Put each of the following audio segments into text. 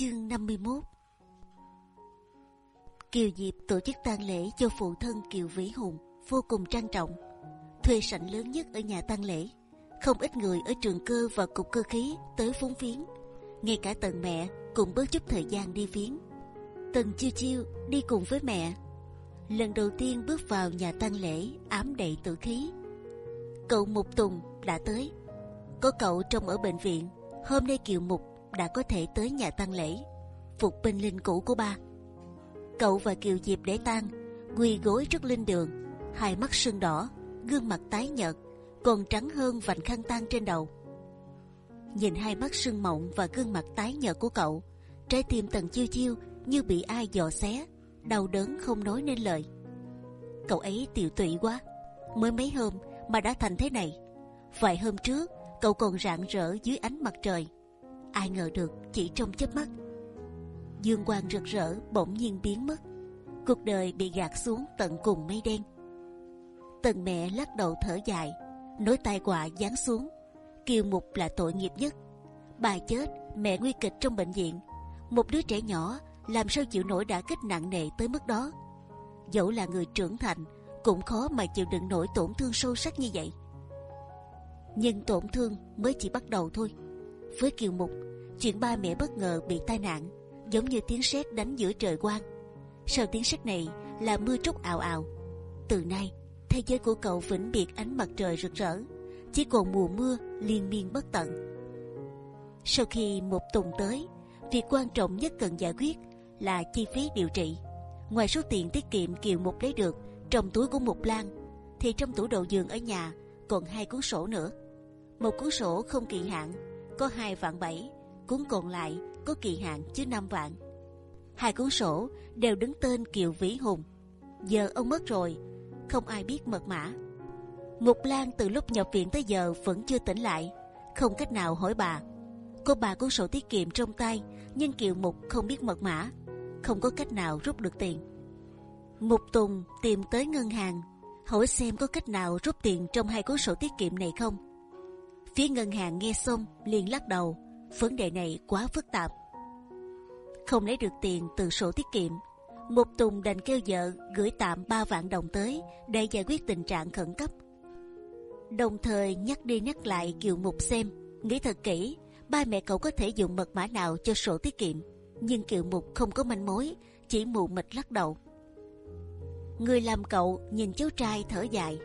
Chương 51 Kiều Diệp tổ chức tang lễ cho phụ thân Kiều Vĩ Hùng vô cùng trang trọng, thuê sảnh lớn nhất ở nhà tang lễ. Không ít người ở trường cơ và cục cơ khí tới phúng viếng, ngay cả tần mẹ cũng bớt chút thời gian đi viếng. Tần chiêu chiêu đi cùng với mẹ, lần đầu tiên bước vào nhà tang lễ ám đầy tử khí. Cậu Mục Tùng đã tới, có cậu trông ở bệnh viện. Hôm nay Kiều Mục đã có thể tới nhà tang lễ, phục binh linh cũ của ba. Cậu và Kiều Diệp để tang, quỳ gối trước linh đường, hai mắt sưng đỏ, gương mặt tái nhợt, còn trắng hơn vành khăn tang trên đầu. Nhìn hai mắt sưng mộng và gương mặt tái nhợt của cậu, trái tim tần chiêu chiêu như bị ai dò xé, đau đớn không nói nên lời. Cậu ấy tiều tụy quá, mới mấy hôm mà đã thành thế này. Vài hôm trước cậu còn rạng rỡ dưới ánh mặt trời, ai ngờ được chỉ trong chớp mắt, dương quang rực rỡ bỗng nhiên biến mất, cuộc đời bị gạt xuống tận cùng mây đen. Tần mẹ lắc đầu thở dài, nối tai họa giáng xuống. Kiều Mục là tội nghiệp nhất. Bà chết, mẹ nguy kịch trong bệnh viện. Một đứa trẻ nhỏ làm sao chịu nổi đã kích nặng nề tới mức đó? Dẫu là người trưởng thành, cũng khó mà chịu đựng nổi tổn thương sâu sắc như vậy. Nhưng tổn thương mới chỉ bắt đầu thôi. Với Kiều Mục, chuyện ba mẹ bất ngờ bị tai nạn, giống như tiếng sét đánh giữa trời quang. Sau tiếng sét này là mưa trút ảo ảo Từ nay, thế giới của cậu vĩnh biệt ánh mặt trời rực rỡ, chỉ còn mùa mưa liên miên bất tận. Sau khi một tuần tới, việc quan trọng nhất cần giải quyết là chi phí điều trị. Ngoài số tiền tiết kiệm Kiều Mục lấy được trong túi của Mục Lan, thì trong tủ đầu giường ở nhà còn hai cuốn sổ nữa. Một cuốn sổ không kỳ hạn có hai vạn bảy, cuốn còn lại có kỳ hạn chứ năm vạn. Hai cuốn sổ đều đứng tên Kiều Vĩ Hùng. Giờ ông mất rồi, không ai biết mật mã. Mục Lan từ lúc nhập viện tới giờ vẫn chưa tỉnh lại, không cách nào hỏi bà. Cô bà cuốn sổ tiết kiệm trong tay, nhưng Kiều Mục không biết mật mã, không có cách nào rút được tiền. Mục Tùng tìm tới ngân hàng, hỏi xem có cách nào rút tiền trong hai cuốn sổ tiết kiệm này không. Phía ngân hàng nghe xong liền lắc đầu, vấn đề này quá phức tạp. Không lấy được tiền từ sổ tiết kiệm, Mục Tùng đành kêu vợ gửi tạm 3 vạn đồng tới để giải quyết tình trạng khẩn cấp. Đồng thời nhắc đi nhắc lại Kiều Mục xem, nghĩ thật kỹ, ba mẹ cậu có thể dùng mật mã nào cho sổ tiết kiệm. Nhưng Kiều Mục không có manh mối, chỉ mù mịt lắc đầu. Người làm cậu nhìn cháu trai thở dài,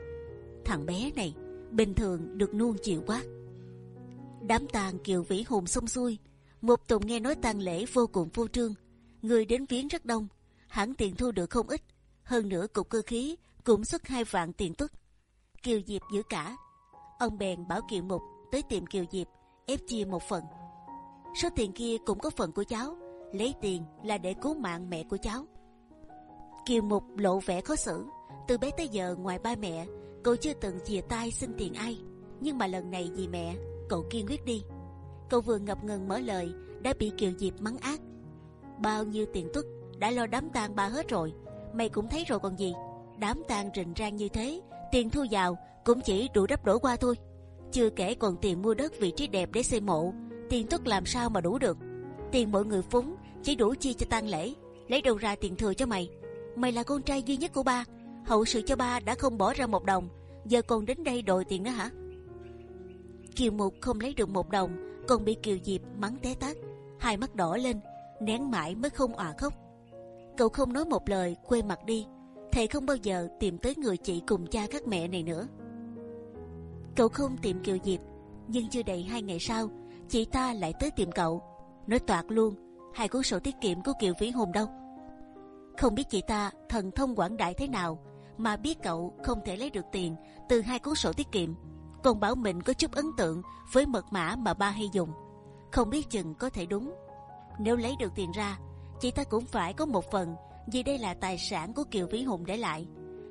thằng bé này bình thường được nuông chiều quá. Đám tang Kiều Vĩ Hùng xong xuôi, một Tùng nghe nói tang lễ vô cùng vô trương, người đến viếng rất đông hẳn tiền thu được không ít. Hơn nữa cục cơ khí cũng xuất hai vạn tiền tuất. Kiều Diệp giữ cả. Ông bèn bảo Kiều Mục tới tìm Kiều Diệp ép chia một phần. Số tiền kia cũng có phần của cháu. Lấy tiền là để cứu mạng mẹ của cháu. Kiều Mục lộ vẻ khó xử. Từ bé tới giờ ngoài ba mẹ, cậu chưa từng chìa tay xin tiền ai. Nhưng mà lần này vì mẹ, cậu kiên quyết đi. Cậu vừa ngập ngừng mở lời, đã bị Kiều Diệp mắng ác. Bao nhiêu tiền tuất đã lo đám tang ba hết rồi. Mày cũng thấy rồi còn gì. Đám tang rình rang như thế, tiền thu vào cũng chỉ đủ đắp đổ qua thôi. Chưa kể còn tiền mua đất vị trí đẹp để xây mộ, tiền tuất làm sao mà đủ được. Tiền mọi người phúng, chỉ đủ chi cho tang lễ. Lấy đâu ra tiền thừa cho mày? Mày là con trai duy nhất của ba. Hậu sự cho ba đã không bỏ ra một đồng. Giờ còn đến đây đòi tiền nữa hả? Kiều mục không lấy được một đồng, còn bị kiều diệp mắng té tát. Hai mắt đỏ lên, nén mãi mới không òa khóc. Cậu không nói một lời quay mặt đi. Thầy không bao giờ tìm tới người chị cùng cha các mẹ này nữa. Cậu không tìm Kiều Diệp, Nhưng chưa đầy hai ngày sau, Chị ta lại tới tìm cậu. Nói toạc luôn, Hai cuốn sổ tiết kiệm của Kiều Vĩ Hùng đâu. Không biết chị ta thần thông quảng đại thế nào, Mà biết cậu không thể lấy được tiền Từ hai cuốn sổ tiết kiệm. Còn bảo mình có chút ấn tượng Với mật mã mà ba hay dùng. Không biết chừng có thể đúng. Nếu lấy được tiền ra, chị ta cũng phải có một phần, vì đây là tài sản của kiều vĩ hùng để lại.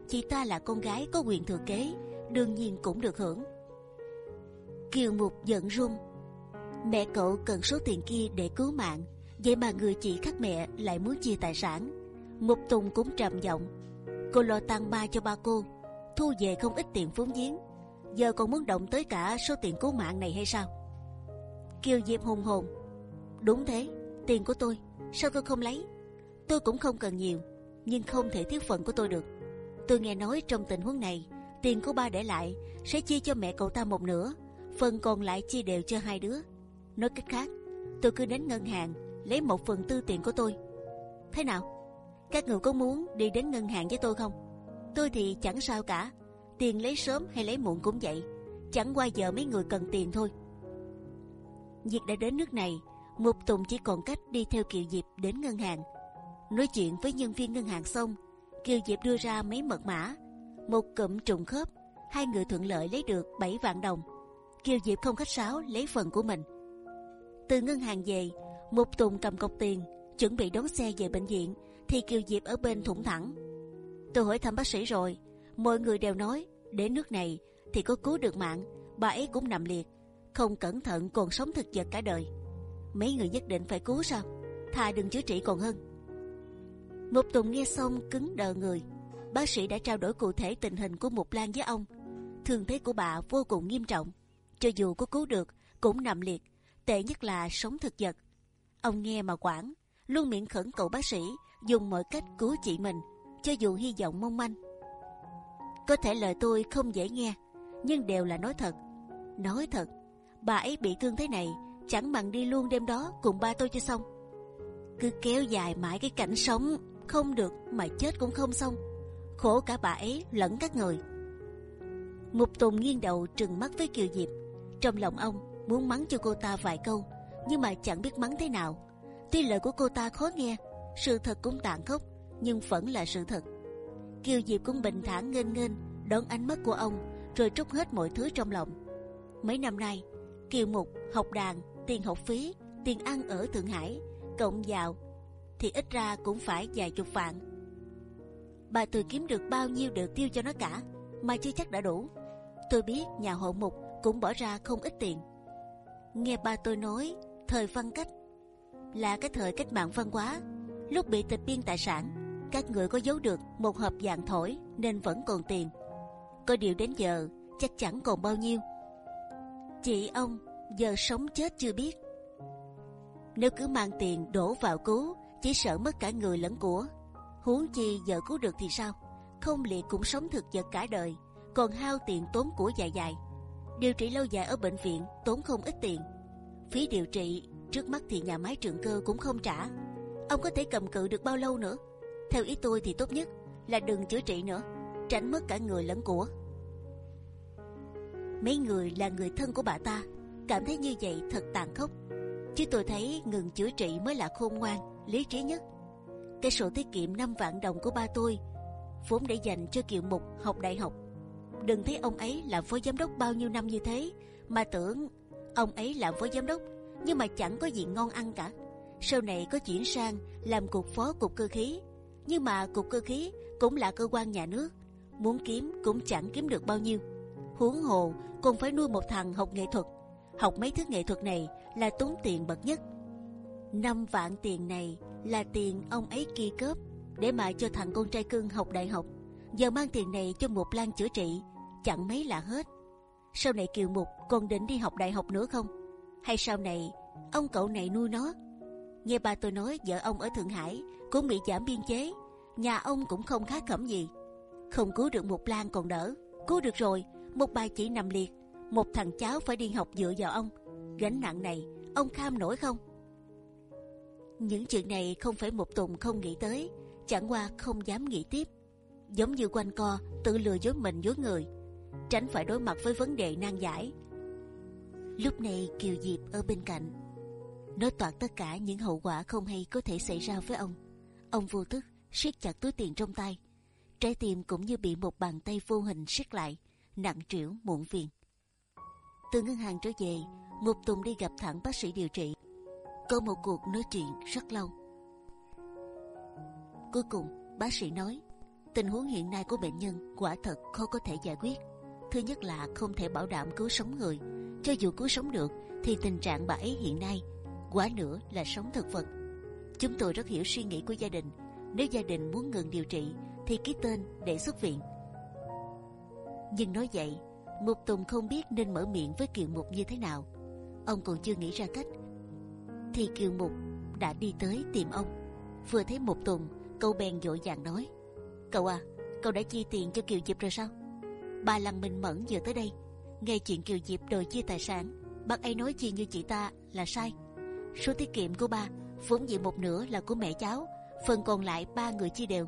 Chị ta là con gái có quyền thừa kế, đương nhiên cũng được hưởng. Kiều mục giận run. Mẹ cậu cần số tiền kia để cứu mạng, vậy mà người chị khác mẹ lại muốn chia tài sản. Mục tùng cũng trầm giọng. Cô lo tăng ba cho ba cô, thu về không ít tiền phúng giếng giờ còn muốn động tới cả số tiền cứu mạng này hay sao kiều diệp hùng hồn đúng thế Tiền của tôi, sao tôi không lấy? Tôi cũng không cần nhiều, nhưng không thể thiếu phần của tôi được. Tôi nghe nói trong tình huống này, tiền của ba để lại sẽ chia cho mẹ cậu ta một nửa, phần còn lại chia đều cho hai đứa. Nói cách khác, tôi cứ đến ngân hàng lấy một phần tư tiền của tôi. Thế nào? Các người có muốn đi đến ngân hàng với tôi không? Tôi thì chẳng sao cả. Tiền lấy sớm hay lấy muộn cũng vậy. Chẳng qua giờ mấy người cần tiền thôi. Việc đã đến nước này, Mục Tùng chỉ còn cách đi theo Kiều Diệp đến ngân hàng. Nói chuyện với nhân viên ngân hàng xong, Kiều Diệp đưa ra mấy mật mã, một cụm trùng khớp, hai người thuận lợi lấy được 7 vạn đồng. Kiều Diệp không khách sáo lấy phần của mình. Từ ngân hàng về, Mục Tùng cầm cọc tiền, chuẩn bị đón xe về bệnh viện, thì Kiều Diệp ở bên thủng thẳng. Tôi hỏi thăm bác sĩ rồi, mọi người đều nói đến nước này thì có cứu được mạng, bà ấy cũng nằm liệt, không cẩn thận còn sống thực vật cả đời. Mấy người nhất định phải cứu sao? Thà đừng chữa trị còn hơn. một Tùng nghe xong cứng đờ người. Bác sĩ đã trao đổi cụ thể tình hình của Mục Lan với ông. Thương thế của bà vô cùng nghiêm trọng, cho dù có cứu được cũng nằm liệt. Tệ nhất là sống thực vật. Ông nghe mà quản, luôn miệng khẩn cầu bác sĩ dùng mọi cách cứu chị mình, cho dù hy vọng mong manh. Có thể lời tôi không dễ nghe, nhưng đều là nói thật. Nói thật, bà ấy bị thương thế này, chẳng bằng đi luôn đêm đó cùng ba tôi cho xong. Cứ kéo dài mãi cái cảnh sống, không được mà chết cũng không xong. Khổ cả bà ấy lẫn các người. Mục Tùng nghiêng đầu trừng mắt với Kiều Diệp. Trong lòng ông muốn mắng cho cô ta vài câu, nhưng mà chẳng biết mắng thế nào. Tuy lời của cô ta khó nghe, sự thật cũng tàn khốc, nhưng vẫn là sự thật. Kiều Diệp cũng bình thản nghênh nghênh đón ánh mắt của ông, rồi trút hết mọi thứ trong lòng. Mấy năm nay, Kiều Mục học đàn, tiền học phí, tiền ăn ở Thượng Hải, cộng vào thì ít ra cũng phải vài chục vạn. Bà tôi kiếm được bao nhiêu đều tiêu cho nó cả, mà chưa chắc đã đủ. Tôi biết nhà hộ mục cũng bỏ ra không ít tiền. Nghe ba tôi nói, thời văn cách là cái thời cách mạng văn hóa, lúc bị tịch biên tài sản, các người có giấu được một hộp vàng thổi nên vẫn còn tiền. Có điều đến giờ chắc chẳng còn bao nhiêu. Chị ông giờ sống chết chưa biết. Nếu cứ mang tiền đổ vào cứu, chỉ sợ mất cả người lẫn của. Huống chi giờ cứu được thì sao? Không liệt cũng sống thực vật cả đời, còn hao tiền tốn của dài dài. Điều trị lâu dài ở bệnh viện tốn không ít tiền. Phí điều trị trước mắt thì nhà máy trường cơ cũng không trả. Ông có thể cầm cự được bao lâu nữa? Theo ý tôi thì tốt nhất là đừng chữa trị nữa, tránh mất cả người lẫn của. Mấy người là người thân của bà ta, cảm thấy như vậy thật tàn khốc. Chứ tôi thấy ngừng chữa trị mới là khôn ngoan, lý trí nhất. Cái sổ tiết kiệm 5 vạn đồng của ba tôi vốn để dành cho Kiều Mục học đại học. Đừng thấy ông ấy là phó giám đốc bao nhiêu năm như thế mà tưởng ông ấy làm phó giám đốc nhưng mà chẳng có gì ngon ăn cả. Sau này có chuyển sang làm cục phó cục cơ khí, nhưng mà cục cơ khí cũng là cơ quan nhà nước, muốn kiếm cũng chẳng kiếm được bao nhiêu. Huống hồ còn phải nuôi một thằng học nghệ thuật, học mấy thứ nghệ thuật này là tốn tiền bậc nhất. Năm vạn tiền này là tiền ông ấy kia cớp để mà cho thằng con trai cưng học đại học. Giờ mang tiền này cho một lan chữa trị chẳng mấy là hết. Sau này Kiều Mục còn định đi học đại học nữa không? Hay sau này ông cậu này nuôi nó? Nghe ba tôi nói vợ ông ở Thượng Hải cũng bị giảm biên chế, nhà ông cũng không khá khẩm gì. Không cứu được một lan còn đỡ, cứu được rồi một bà chỉ nằm liệt, một thằng cháu phải đi học dựa vào ông. Gánh nặng này ông kham nổi không? Những chuyện này không phải một tùng không nghĩ tới, chẳng qua không dám nghĩ tiếp. Giống như quanh co tự lừa dối mình dối người, tránh phải đối mặt với vấn đề nan giải. Lúc này Kiều Diệp ở bên cạnh, nói toạc tất cả những hậu quả không hay có thể xảy ra với ông. Ông vô thức siết chặt túi tiền trong tay, trái tim cũng như bị một bàn tay vô hình siết lại, nặng trĩu muộn phiền. Từ ngân hàng trở về, Ngục Tùng đi gặp thẳng bác sĩ điều trị. Có một cuộc nói chuyện rất lâu. Cuối cùng, bác sĩ nói, tình huống hiện nay của bệnh nhân quả thật khó có thể giải quyết. Thứ nhất là không thể bảo đảm cứu sống người. Cho dù cứu sống được, thì tình trạng bà ấy hiện nay quá nữa là sống thực vật. Chúng tôi rất hiểu suy nghĩ của gia đình. Nếu gia đình muốn ngừng điều trị, thì ký tên để xuất viện. Nhưng nói vậy, Mục Tùng không biết nên mở miệng với Kiều Mục như thế nào. Ông còn chưa nghĩ ra cách. Thì Kiều Mục đã đi tới tìm ông. Vừa thấy mục tùng, cậu bèn dội vàng nói: cậu à, cậu đã chi tiền cho Kiều Diệp rồi sao? Bà Lăng Minh Mẫn vừa tới đây, nghe chuyện Kiều Diệp đòi chia tài sản, bác ấy nói chi như chị ta là sai. Số tiết kiệm của ba vốn dĩ một nửa là của mẹ cháu, phần còn lại ba người chia đều.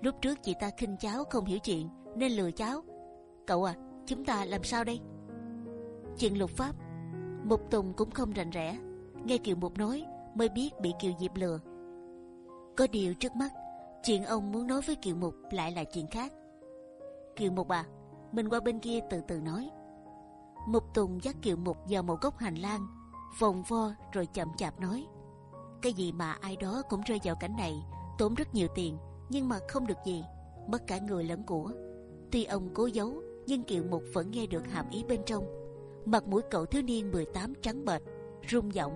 Lúc trước chị ta khinh cháu không hiểu chuyện nên lừa cháu. Cậu à, chúng ta làm sao đây? Chuyện lục pháp, Mục Tùng cũng không rành rẽ. Nghe Kiều Mục nói mới biết bị Kiều Diệp lừa. Có điều trước mắt, chuyện ông muốn nói với Kiều Mục lại là chuyện khác. Kiều Mục à, mình qua bên kia từ từ nói. Mục Tùng dắt Kiều Mục vào một góc hành lang, vòng vo rồi chậm chạp nói: cái gì mà ai đó cũng rơi vào cảnh này, tốn rất nhiều tiền nhưng mà không được gì, mất cả người lẫn của. Tuy ông cố giấu, nhưng Kiều Mục vẫn nghe được hàm ý bên trong. Mặt mũi cậu thiếu niên 18 trắng bệch, rung giọng.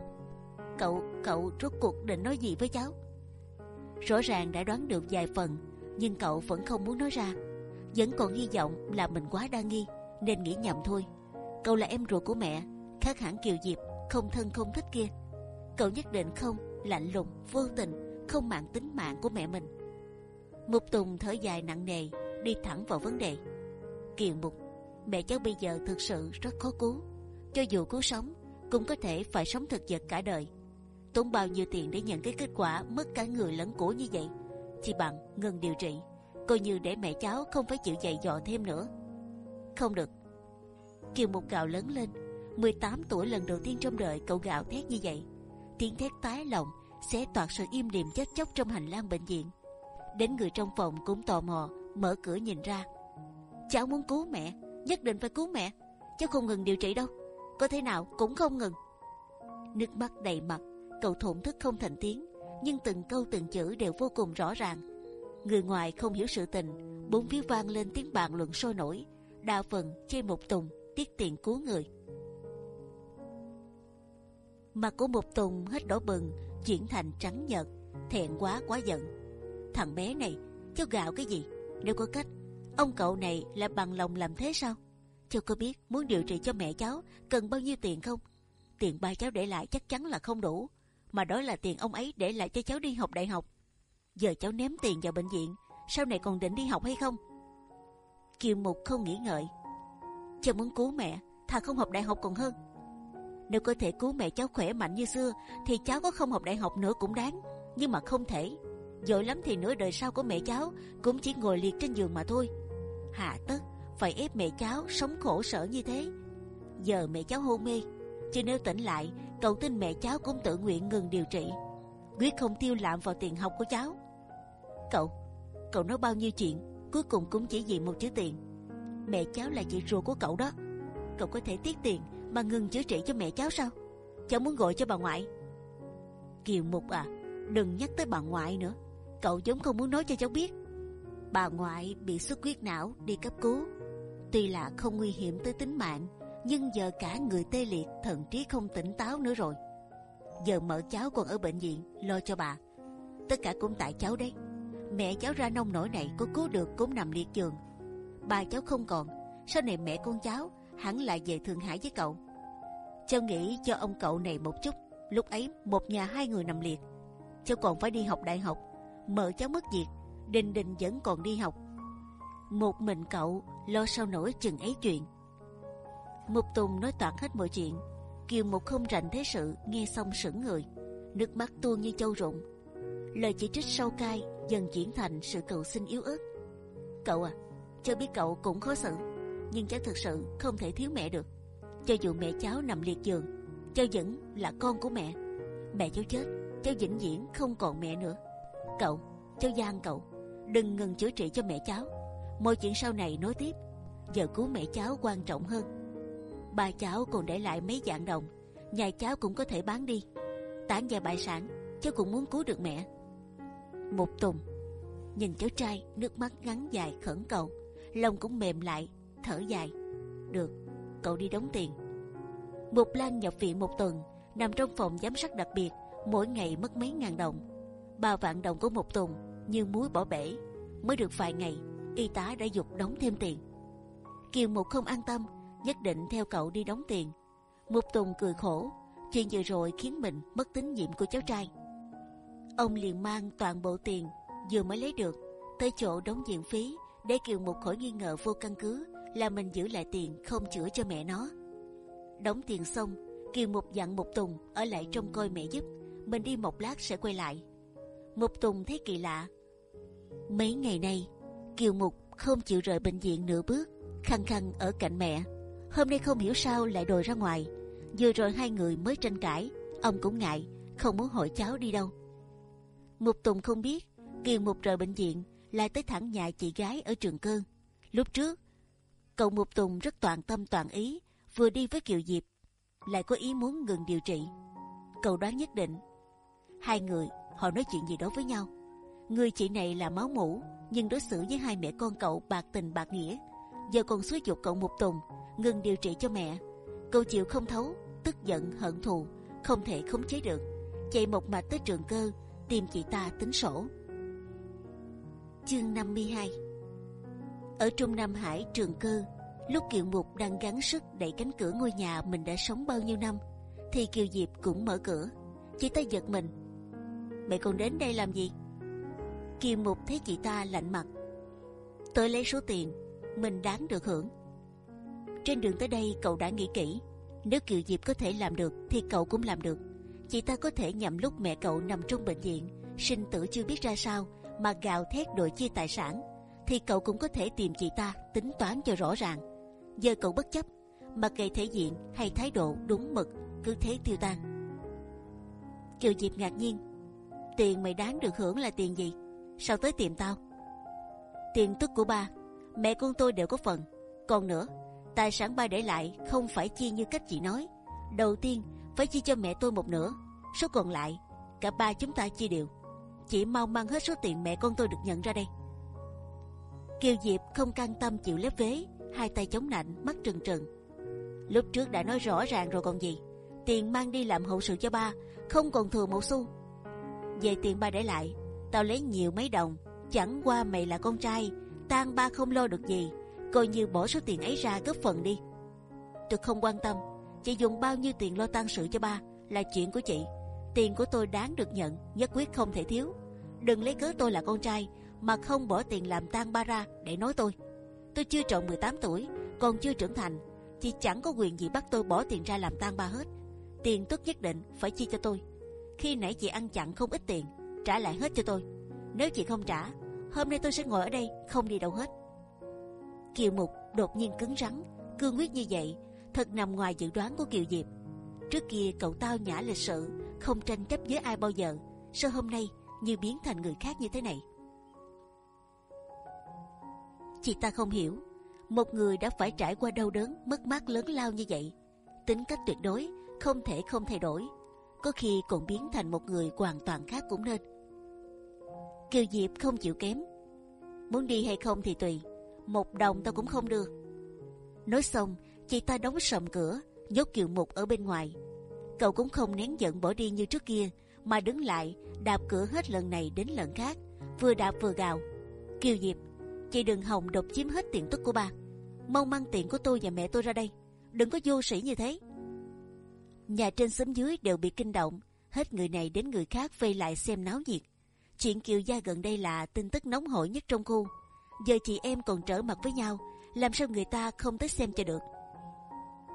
Cậu, cậu rốt cuộc định nói gì với cháu? Rõ ràng đã đoán được vài phần, nhưng cậu vẫn không muốn nói ra. Vẫn còn hy vọng là mình quá đa nghi, nên nghĩ nhầm thôi. Cậu là em ruột của mẹ, khác hẳn Kiều Diệp, không thân không thích kia. Cậu nhất định không lạnh lùng, vô tình, không mạng tính mạng của mẹ mình. Mục Tùng thở dài nặng nề, đi thẳng vào vấn đề. Kiều Mục, mẹ cháu bây giờ thực sự rất khó cứu. Cho dù cứu sống, cũng có thể phải sống thực vật cả đời. Tốn bao nhiêu tiền để nhận cái kết quả mất cả người lẫn của như vậy? Chỉ bằng ngừng điều trị, coi như để mẹ cháu không phải chịu dày dò thêm nữa. Không được. Kiều Mục gào lớn lên. 18 tuổi lần đầu tiên trong đời cậu gào thét như vậy tiếng thét tái lòng sẽ toạc sự im lìm chết chóc trong hành lang bệnh viện. Đến người trong phòng cũng tò mò mở cửa nhìn ra. Cháu muốn cứu mẹ, nhất định phải cứu mẹ. Cháu không ngừng điều trị đâu, có thế nào cũng không ngừng. Nước mắt đầy mặt, cậu thổn thức không thành tiếng, nhưng từng câu từng chữ đều vô cùng rõ ràng. Người ngoài không hiểu sự tình, bốn phía vang lên tiếng bàn luận sôi nổi, đa phần chê một tùng tiết tiền cứu người. Mặt của một Tùng hết đỏ bừng, chuyển thành trắng nhợt, thẹn quá quá giận. Thằng bé này, cháu gạo cái gì? Nếu có cách, ông cậu này là bằng lòng làm thế sao? Cháu có biết muốn điều trị cho mẹ cháu cần bao nhiêu tiền không? Tiền ba cháu để lại chắc chắn là không đủ, mà đó là tiền ông ấy để lại cho cháu đi học đại học. Giờ cháu ném tiền vào bệnh viện, sau này còn định đi học hay không? Kiều Mục không nghĩ ngợi. Cháu muốn cứu mẹ, thà không học đại học còn hơn nếu có thể cứu mẹ cháu khỏe mạnh như xưa, thì cháu có không học đại học nữa cũng đáng. Nhưng mà không thể. Dội lắm thì nửa đời sau của mẹ cháu cũng chỉ ngồi liệt trên giường mà thôi. Hạ tất phải ép mẹ cháu sống khổ sở như thế. Giờ mẹ cháu hôn mê, chứ nếu tỉnh lại, cậu tin mẹ cháu cũng tự nguyện ngừng điều trị, quyết không tiêu lạm vào tiền học của cháu. Cậu, cậu nói bao nhiêu chuyện, cuối cùng cũng chỉ vì một chữ tiền. Mẹ cháu là chị ruột của cậu đó, cậu có thể tiết tiền bà ngừng chữa trị cho mẹ cháu sao? Cháu muốn gọi cho bà ngoại. Kiều Mục à, đừng nhắc tới bà ngoại nữa. Cậu giống không muốn nói cho cháu biết. Bà ngoại bị xuất huyết não đi cấp cứu. Tuy là không nguy hiểm tới tính mạng, nhưng giờ cả người tê liệt, thần trí không tỉnh táo nữa rồi. Giờ mợ cháu còn ở bệnh viện lo cho bà. Tất cả cũng tại cháu đấy. Mẹ cháu ra nông nổi này có cứu được cũng nằm liệt giường. Bà cháu không còn, sau này mẹ con cháu hắn lại về Thượng Hải với cậu. châu nghĩ cho ông cậu này một chút. Lúc ấy một nhà hai người nằm liệt, cháu còn phải đi học đại học. Mợ cháu mất việc, Đình Đình vẫn còn đi học. Một mình cậu lo sao nổi chừng ấy chuyện. Mục Tùng nói toạc hết mọi chuyện. Kiều một không rành thế sự, nghe xong sững người, nước mắt tuôn như châu rụng. Lời chỉ trích sâu cay dần chuyển thành sự cầu xin yếu ớt. Cậu à, cho biết cậu cũng khó xử nhưng cháu thực sự không thể thiếu mẹ được. Cho dù mẹ cháu nằm liệt giường, cháu vẫn là con của mẹ. Mẹ cháu chết, cháu vĩnh viễn không còn mẹ nữa. Cậu, cháu gian cậu, đừng ngừng chữa trị cho mẹ cháu. Mọi chuyện sau này nói tiếp. Giờ cứu mẹ cháu quan trọng hơn. Bà cháu còn để lại mấy dạng đồng, nhà cháu cũng có thể bán đi. Tán gia bại sản, cháu cũng muốn cứu được mẹ. Một tùng nhìn cháu trai nước mắt ngắn dài khẩn cầu, lòng cũng mềm lại thở dài. Được, cậu đi đóng tiền. Mục Lan nhập viện một tuần, nằm trong phòng giám sát đặc biệt, mỗi ngày mất mấy ngàn đồng. Ba vạn đồng của một tuần như muối bỏ bể. Mới được vài ngày, y tá đã dục đóng thêm tiền. Kiều Mục không an tâm, nhất định theo cậu đi đóng tiền. Mục Tùng cười khổ, chuyện vừa rồi khiến mình mất tín nhiệm của cháu trai. ông liền mang toàn bộ tiền vừa mới lấy được tới chỗ đóng viện phí để kiều một khỏi nghi ngờ vô căn cứ là mình giữ lại tiền không chữa cho mẹ nó. Đóng tiền xong, kiều mục dặn Mục tùng ở lại trông coi mẹ giúp, mình đi một lát sẽ quay lại. Mục tùng thấy kỳ lạ. Mấy ngày nay, kiều mục không chịu rời bệnh viện nửa bước, khăng khăng ở cạnh mẹ. Hôm nay không hiểu sao lại đòi ra ngoài. Vừa rồi hai người mới tranh cãi, ông cũng ngại, không muốn hỏi cháu đi đâu. Mục Tùng không biết, Kiều Mục rời bệnh viện lại tới thẳng nhà chị gái ở trường cơn. Lúc trước, cậu Mục Tùng rất toàn tâm toàn ý, vừa đi với Kiều Diệp, lại có ý muốn ngừng điều trị. Cậu đoán nhất định, hai người họ nói chuyện gì đó với nhau. Người chị này là máu mủ, nhưng đối xử với hai mẹ con cậu bạc tình bạc nghĩa. Giờ còn xúi giục cậu Mục Tùng ngừng điều trị cho mẹ. Cậu chịu không thấu, tức giận hận thù, không thể khống chế được, chạy một mạch tới trường cơ tìm chị ta tính sổ. Chương 52 ở Trung Nam Hải trường cơ, lúc Kiều Mục đang gắng sức đẩy cánh cửa ngôi nhà mình đã sống bao nhiêu năm, thì Kiều Diệp cũng mở cửa. Chị ta giật mình. Mẹ còn đến đây làm gì? Kiều Mục thấy chị ta lạnh mặt. Tôi lấy số tiền mình đáng được hưởng. Trên đường tới đây cậu đã nghĩ kỹ, nếu Kiều Diệp có thể làm được thì cậu cũng làm được. Chị ta có thể nhầm lúc mẹ cậu nằm trong bệnh viện, sinh tử chưa biết ra sao mà gào thét đòi chia tài sản, thì cậu cũng có thể tìm chị ta tính toán cho rõ ràng. Giờ cậu bất chấp, mặc kệ thể diện hay thái độ đúng mực, cứ thế tiêu tan. Kiều Diệp ngạc nhiên, tiền mày đáng được hưởng là tiền gì? Sao tới tìm tao? Tiền tức của ba, mẹ con tôi đều có phần. Còn nữa, tài sản ba để lại không phải chia như cách chị nói. Đầu tiên phải chia cho mẹ tôi một nửa, số còn lại cả ba chúng ta chia đều. Chị mau mang hết số tiền mẹ con tôi được nhận ra đây. Kiều Diệp không can tâm chịu lép vế, hai tay chống nạnh, mắt trừng trừng. Lúc trước đã nói rõ ràng rồi còn gì, tiền mang đi làm hậu sự cho ba, không còn thừa một xu. Về tiền ba để lại, tao lấy nhiều mấy đồng, chẳng qua mày là con trai, tan ba không lo được gì, coi như bỏ số tiền ấy ra góp phần đi. Tôi không quan tâm, chị dùng bao nhiêu tiền lo tang sự cho ba là chuyện của chị. Tiền của tôi đáng được nhận, nhất quyết không thể thiếu. Đừng lấy cớ tôi là con trai mà không bỏ tiền làm tang ba ra để nói tôi. Tôi chưa tròn 18 tuổi, còn chưa trưởng thành, chị chẳng có quyền gì bắt tôi bỏ tiền ra làm tang ba hết. Tiền tức nhất định phải chi cho tôi. Khi nãy chị ăn chặn không ít tiền, trả lại hết cho tôi. Nếu chị không trả, hôm nay tôi sẽ ngồi ở đây không đi đâu hết. Kiều Mục đột nhiên cứng rắn, cương quyết như vậy, thật nằm ngoài dự đoán của Kiều Diệp. Trước kia cậu tao nhã lịch sự, không tranh chấp với ai bao giờ. Sao hôm nay như biến thành người khác như thế này? Chị ta không hiểu, một người đã phải trải qua đau đớn, mất mát lớn lao như vậy, tính cách tuyệt đối không thể không thay đổi, có khi còn biến thành một người hoàn toàn khác cũng nên. Kiều Diệp không chịu kém, muốn đi hay không thì tùy, một đồng tao cũng không đưa. Nói xong, chị ta đóng sầm cửa, nhốt Kiều Mục ở bên ngoài. Cậu cũng không nén giận bỏ đi như trước kia, mà đứng lại đạp cửa hết lần này đến lần khác, vừa đạp vừa gào. Kiều Diệp, chị đừng hòng độc chiếm hết tiện tức của ba, mau mang tiền của tôi và mẹ tôi ra đây, đừng có vô sĩ như thế. Nhà trên xóm dưới đều bị kinh động, hết người này đến người khác vây lại xem náo nhiệt. Chuyện Kiều gia gần đây là tin tức nóng hổi nhất trong khu. Giờ chị em còn trở mặt với nhau, làm sao người ta không tới xem cho được?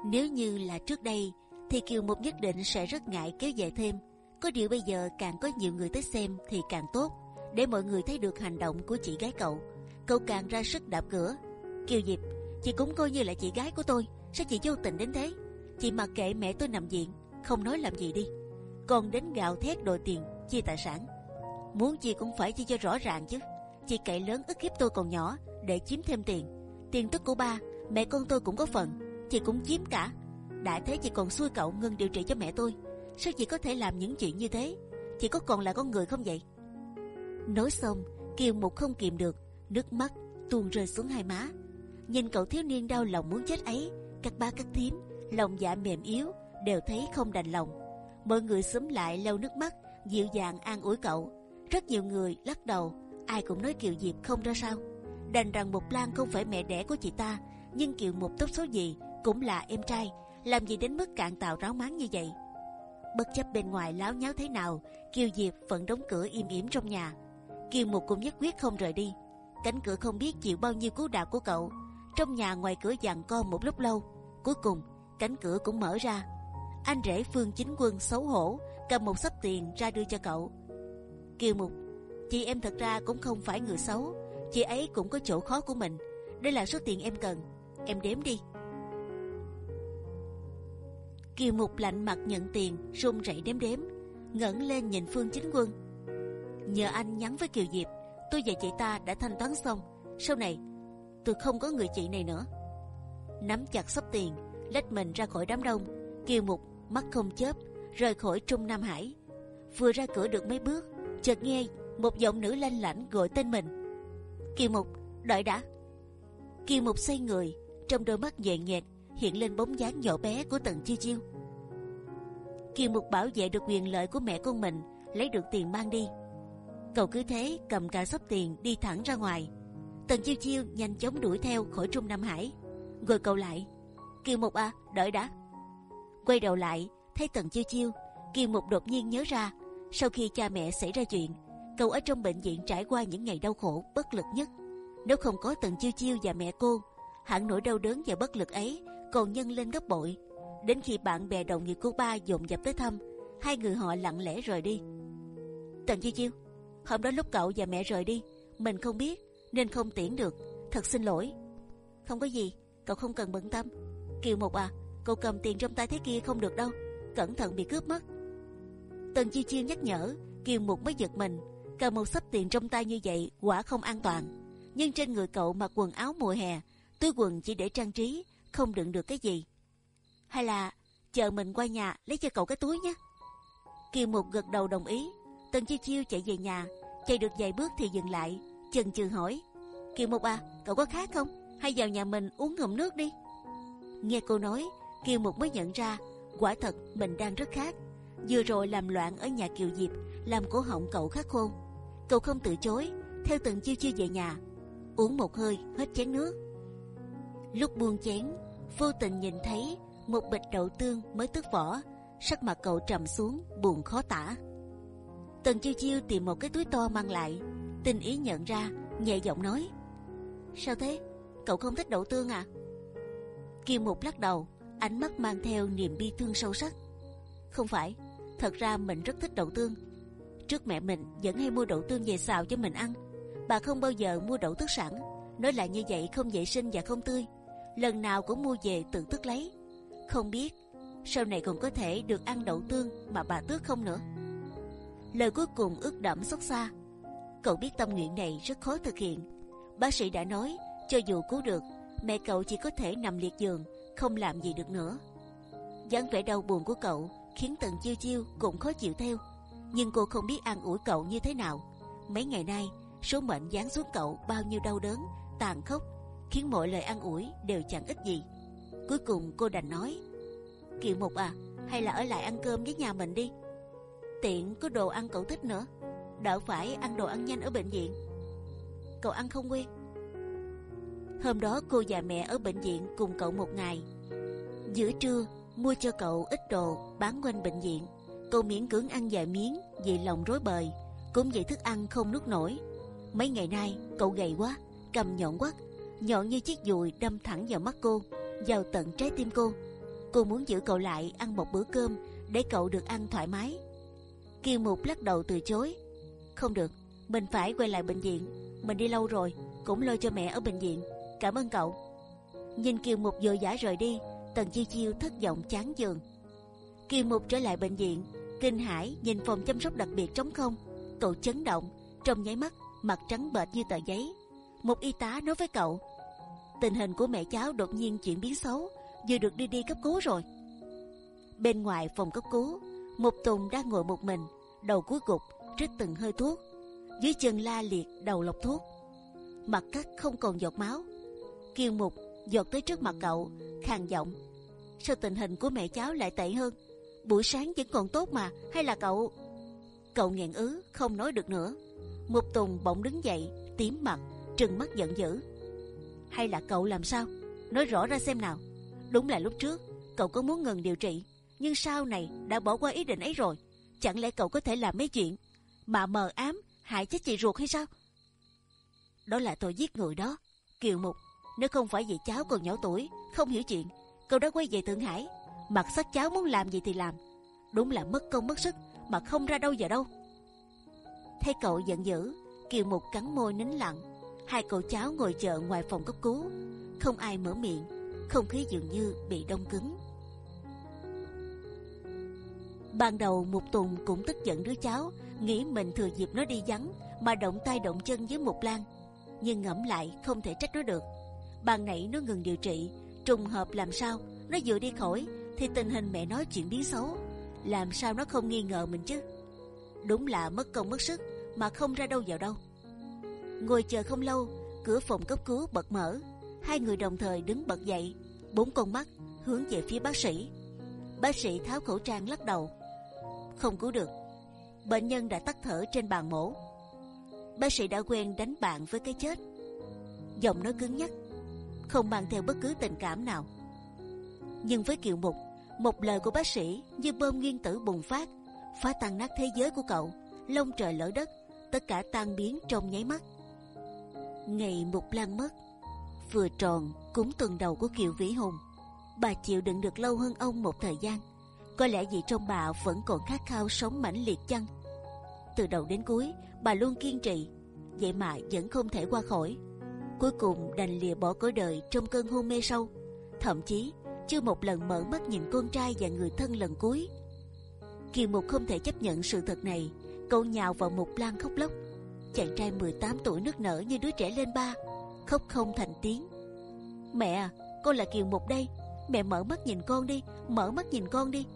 Nếu như là trước đây, thì Kiều Mục nhất định sẽ rất ngại kéo dài thêm. Có điều bây giờ càng có nhiều người tới xem thì càng tốt, để mọi người thấy được hành động của chị gái cậu. Cậu càng ra sức đạp cửa. Kiều Diệp, chị cũng coi như là chị gái của tôi, sao chị vô tình đến thế? Chị mặc kệ mẹ tôi nằm viện, không nói làm gì đi. Còn đến gạo thét đòi tiền, chia tài sản. Muốn gì cũng phải chia cho rõ ràng chứ. Chị cậy lớn ức hiếp tôi còn nhỏ để chiếm thêm tiền. Tiền tức của ba, mẹ con tôi cũng có phần chị cũng chiếm cả. đã thế chị còn xui cậu ngừng điều trị cho mẹ tôi. sao chị có thể làm những chuyện như thế? chị có còn là con người không vậy? nói xong, kiều mục không kìm được, nước mắt tuôn rơi xuống hai má. nhìn cậu thiếu niên đau lòng muốn chết ấy, các ba các thím, lòng dạ mềm yếu đều thấy không đành lòng. mọi người xúm lại lau nước mắt, dịu dàng an ủi cậu. rất nhiều người lắc đầu, ai cũng nói kiều diệp không ra sao. đành rằng một lan không phải mẹ đẻ của chị ta, nhưng kiều mục tốt số gì cũng là em trai, làm gì đến mức cạn tàu ráo máng như vậy. Bất chấp bên ngoài láo nháo thế nào, Kiều Diệp vẫn đóng cửa im ỉm trong nhà. Kiều Mục cũng nhất quyết không rời đi. Cánh cửa không biết chịu bao nhiêu cú đạp của cậu. Trong nhà ngoài cửa dặn co một lúc lâu, cuối cùng cánh cửa cũng mở ra. Anh rể Phương Chính Quân xấu hổ cầm một sấp tiền ra đưa cho cậu. Kiều Mục, chị em thật ra cũng không phải người xấu, chị ấy cũng có chỗ khó của mình. Đây là số tiền em cần, em đếm đi. Kiều Mục lạnh mặt nhận tiền, run rẩy đếm đếm, ngẩng lên nhìn Phương Chính Quân. Nhờ anh nhắn với Kiều Diệp, tôi và chị ta đã thanh toán xong. Sau này, tôi không có người chị này nữa. Nắm chặt sắp tiền, lách mình ra khỏi đám đông. Kiều Mục mắt không chớp, rời khỏi Trung Nam Hải. Vừa ra cửa được mấy bước, chợt nghe một giọng nữ lanh lảnh gọi tên mình. Kiều Mục, đợi đã. Kiều Mục xoay người, trong đôi mắt nhẹ nhẹt hiện lên bóng dáng nhỏ bé của Tần Chiêu Chiêu. Kiều Mục bảo vệ được quyền lợi của mẹ con mình, lấy được tiền mang đi. Cậu cứ thế cầm cả sấp tiền đi thẳng ra ngoài. Tần Chiêu Chiêu nhanh chóng đuổi theo khỏi Trung Nam Hải, gọi cậu lại. Kiều Mục à, đợi đã. Quay đầu lại, thấy Tần Chiêu Chiêu, Kiều Mục đột nhiên nhớ ra, sau khi cha mẹ xảy ra chuyện, cậu ở trong bệnh viện trải qua những ngày đau khổ, bất lực nhất. Nếu không có Tần Chiêu Chiêu và mẹ cô, hẳn nỗi đau đớn và bất lực ấy còn nhân lên gấp bội. Đến khi bạn bè đồng nghiệp của ba dồn dập tới thăm, hai người họ lặng lẽ rời đi. Tần Chiêu Chiêu, hôm đó lúc cậu và mẹ rời đi, mình không biết nên không tiễn được. Thật xin lỗi. Không có gì, cậu không cần bận tâm. Kiều một à, cậu cầm tiền trong tay thế kia không được đâu, cẩn thận bị cướp mất. Tần chi chiên nhắc nhở, Kiều Mục mới giật mình. Cầm một sấp tiền trong tay như vậy quả không an toàn. Nhưng trên người cậu mặc quần áo mùa hè, túi quần chỉ để trang trí, không đựng được cái gì. Hay là chờ mình qua nhà lấy cho cậu cái túi nhé. Kiều Mục gật đầu đồng ý. Tần Chiêu Chiêu chạy về nhà, chạy được vài bước thì dừng lại, chần chừ hỏi: Kiều Mục à, cậu có khát không? Hay vào nhà mình uống ngụm nước đi. Nghe cô nói, Kiều Mục mới nhận ra, quả thật mình đang rất khát. Vừa rồi làm loạn ở nhà Kiều Diệp, làm cổ họng cậu khát khô. Cậu không từ chối, theo Tần Chiêu Chiêu về nhà, uống một hơi hết chén nước. Lúc buông chén, vô tình nhìn thấy một bịch đậu tương mới tước vỏ, sắc mặt cậu trầm xuống, buồn khó tả. Tần chiêu chiêu tìm một cái túi to mang lại, tình ý nhận ra, nhẹ giọng nói: sao thế? Cậu không thích đậu tương à? Kim Mục lắc đầu, ánh mắt mang theo niềm bi thương sâu sắc. Không phải, thật ra mình rất thích đậu tương. Trước mẹ mình vẫn hay mua đậu tương về xào cho mình ăn. Bà không bao giờ mua đậu tước sẵn, nói là như vậy không vệ sinh và không tươi lần nào cũng mua về tự tước lấy. Không biết sau này còn có thể được ăn đậu tương mà bà tước không nữa. Lời cuối cùng ướt đẫm xót xa. Cậu biết tâm nguyện này rất khó thực hiện. Bác sĩ đã nói cho dù cứu được, mẹ cậu chỉ có thể nằm liệt giường, không làm gì được nữa. dáng vẻ đau buồn của cậu khiến Tần Chiêu Chiêu cũng khó chịu theo. Nhưng cô không biết an ủi cậu như thế nào. Mấy ngày nay, số mệnh giáng xuống cậu bao nhiêu đau đớn, tàn khốc khiến mọi lời an ủi đều chẳng ích gì. Cuối cùng cô đành nói: Kiều Mục à, hay là ở lại ăn cơm với nhà mình đi. Tiện có đồ ăn cậu thích nữa, đỡ phải ăn đồ ăn nhanh ở bệnh viện. Cậu ăn không quen. Hôm đó cô và mẹ ở bệnh viện cùng cậu một ngày. Giữa trưa mua cho cậu ít đồ bán quanh bệnh viện. Cậu miễn cưỡng ăn vài miếng vì lòng rối bời, cũng vậy thức ăn không nuốt nổi. Mấy ngày nay cậu gầy quá, cầm nhọn quắt, nhọn như chiếc dùi đâm thẳng vào mắt cô, vào tận trái tim cô. Cô muốn giữ cậu lại ăn một bữa cơm để cậu được ăn thoải mái. Kiều Mục lắc đầu từ chối. Không được, mình phải quay lại bệnh viện. Mình đi lâu rồi, cũng lo cho mẹ ở bệnh viện. Cảm ơn cậu. Nhìn Kiều Mục vội vã rời đi, Tần Chi Chiêu thất vọng chán giường. Kiều Mục trở lại bệnh viện, kinh hãi nhìn phòng chăm sóc đặc biệt trống không. Cậu chấn động, trong nháy mắt mặt trắng bệch như tờ giấy một y tá nói với cậu tình hình của mẹ cháu đột nhiên chuyển biến xấu vừa được đưa đi cấp cứu rồi bên ngoài phòng cấp cứu một tùng đang ngồi một mình đầu cuối gục trích từng hơi thuốc dưới chân la liệt đầu lọc thuốc mặt cắt không còn giọt máu kiều mục giọt tới trước mặt cậu khàn giọng sao tình hình của mẹ cháu lại tệ hơn buổi sáng vẫn còn tốt mà hay là cậu cậu nghẹn ứ không nói được nữa một tùng bỗng đứng dậy tím mặt trừng mắt giận dữ. Hay là cậu làm sao? Nói rõ ra xem nào. Đúng là lúc trước cậu có muốn ngừng điều trị, nhưng sau này đã bỏ qua ý định ấy rồi. Chẳng lẽ cậu có thể làm mấy chuyện mà mờ ám hại chết chị ruột hay sao? Đó là tội giết người đó. Kiều Mục, nếu không phải vì cháu còn nhỏ tuổi, không hiểu chuyện, cậu đã quay về Thượng Hải, mặc sắc cháu muốn làm gì thì làm. Đúng là mất công mất sức mà không ra đâu giờ đâu. Thấy cậu giận dữ, Kiều Mục cắn môi nín lặng. Hai cậu cháu ngồi chờ ngoài phòng cấp cứu, không ai mở miệng, không khí dường như bị đông cứng. Ban đầu Mục Tùng cũng tức giận đứa cháu, nghĩ mình thừa dịp nó đi vắng mà động tay động chân với Mục Lan, nhưng ngẫm lại không thể trách nó được. Ban nãy nó ngừng điều trị, trùng hợp làm sao nó vừa đi khỏi thì tình hình mẹ nói chuyện biến xấu, làm sao nó không nghi ngờ mình chứ? Đúng là mất công mất sức mà không ra đâu vào đâu. Ngồi chờ không lâu, cửa phòng cấp cứu bật mở, hai người đồng thời đứng bật dậy, bốn con mắt hướng về phía bác sĩ. Bác sĩ tháo khẩu trang lắc đầu, không cứu được. Bệnh nhân đã tắt thở trên bàn mổ. Bác sĩ đã quen đánh bạn với cái chết. Giọng nói cứng nhắc, không mang theo bất cứ tình cảm nào. Nhưng với Kiều Mục, một lời của bác sĩ như bơm nguyên tử bùng phát, phá tan nát thế giới của cậu, lông trời lỡ đất, tất cả tan biến trong nháy mắt. Ngày Mục Lan mất, vừa tròn cúng tuần đầu của Kiều Vĩ Hùng, bà chịu đựng được lâu hơn ông một thời gian có lẽ vì trong bà vẫn còn khát khao sống mãnh liệt chăng? Từ đầu đến cuối, bà luôn kiên trì, vậy mà vẫn không thể qua khỏi. Cuối cùng đành lìa bỏ cõi đời trong cơn hôn mê sâu, thậm chí chưa một lần mở mắt nhìn con trai và người thân lần cuối. Kiều Mục không thể chấp nhận sự thật này, cậu nhào vào một lan khóc lóc. Chàng trai 18 tuổi nức nở như đứa trẻ lên ba, khóc không thành tiếng. Mẹ à, con là Kiều Mục đây, mẹ mở mắt nhìn con đi, mở mắt nhìn con đi.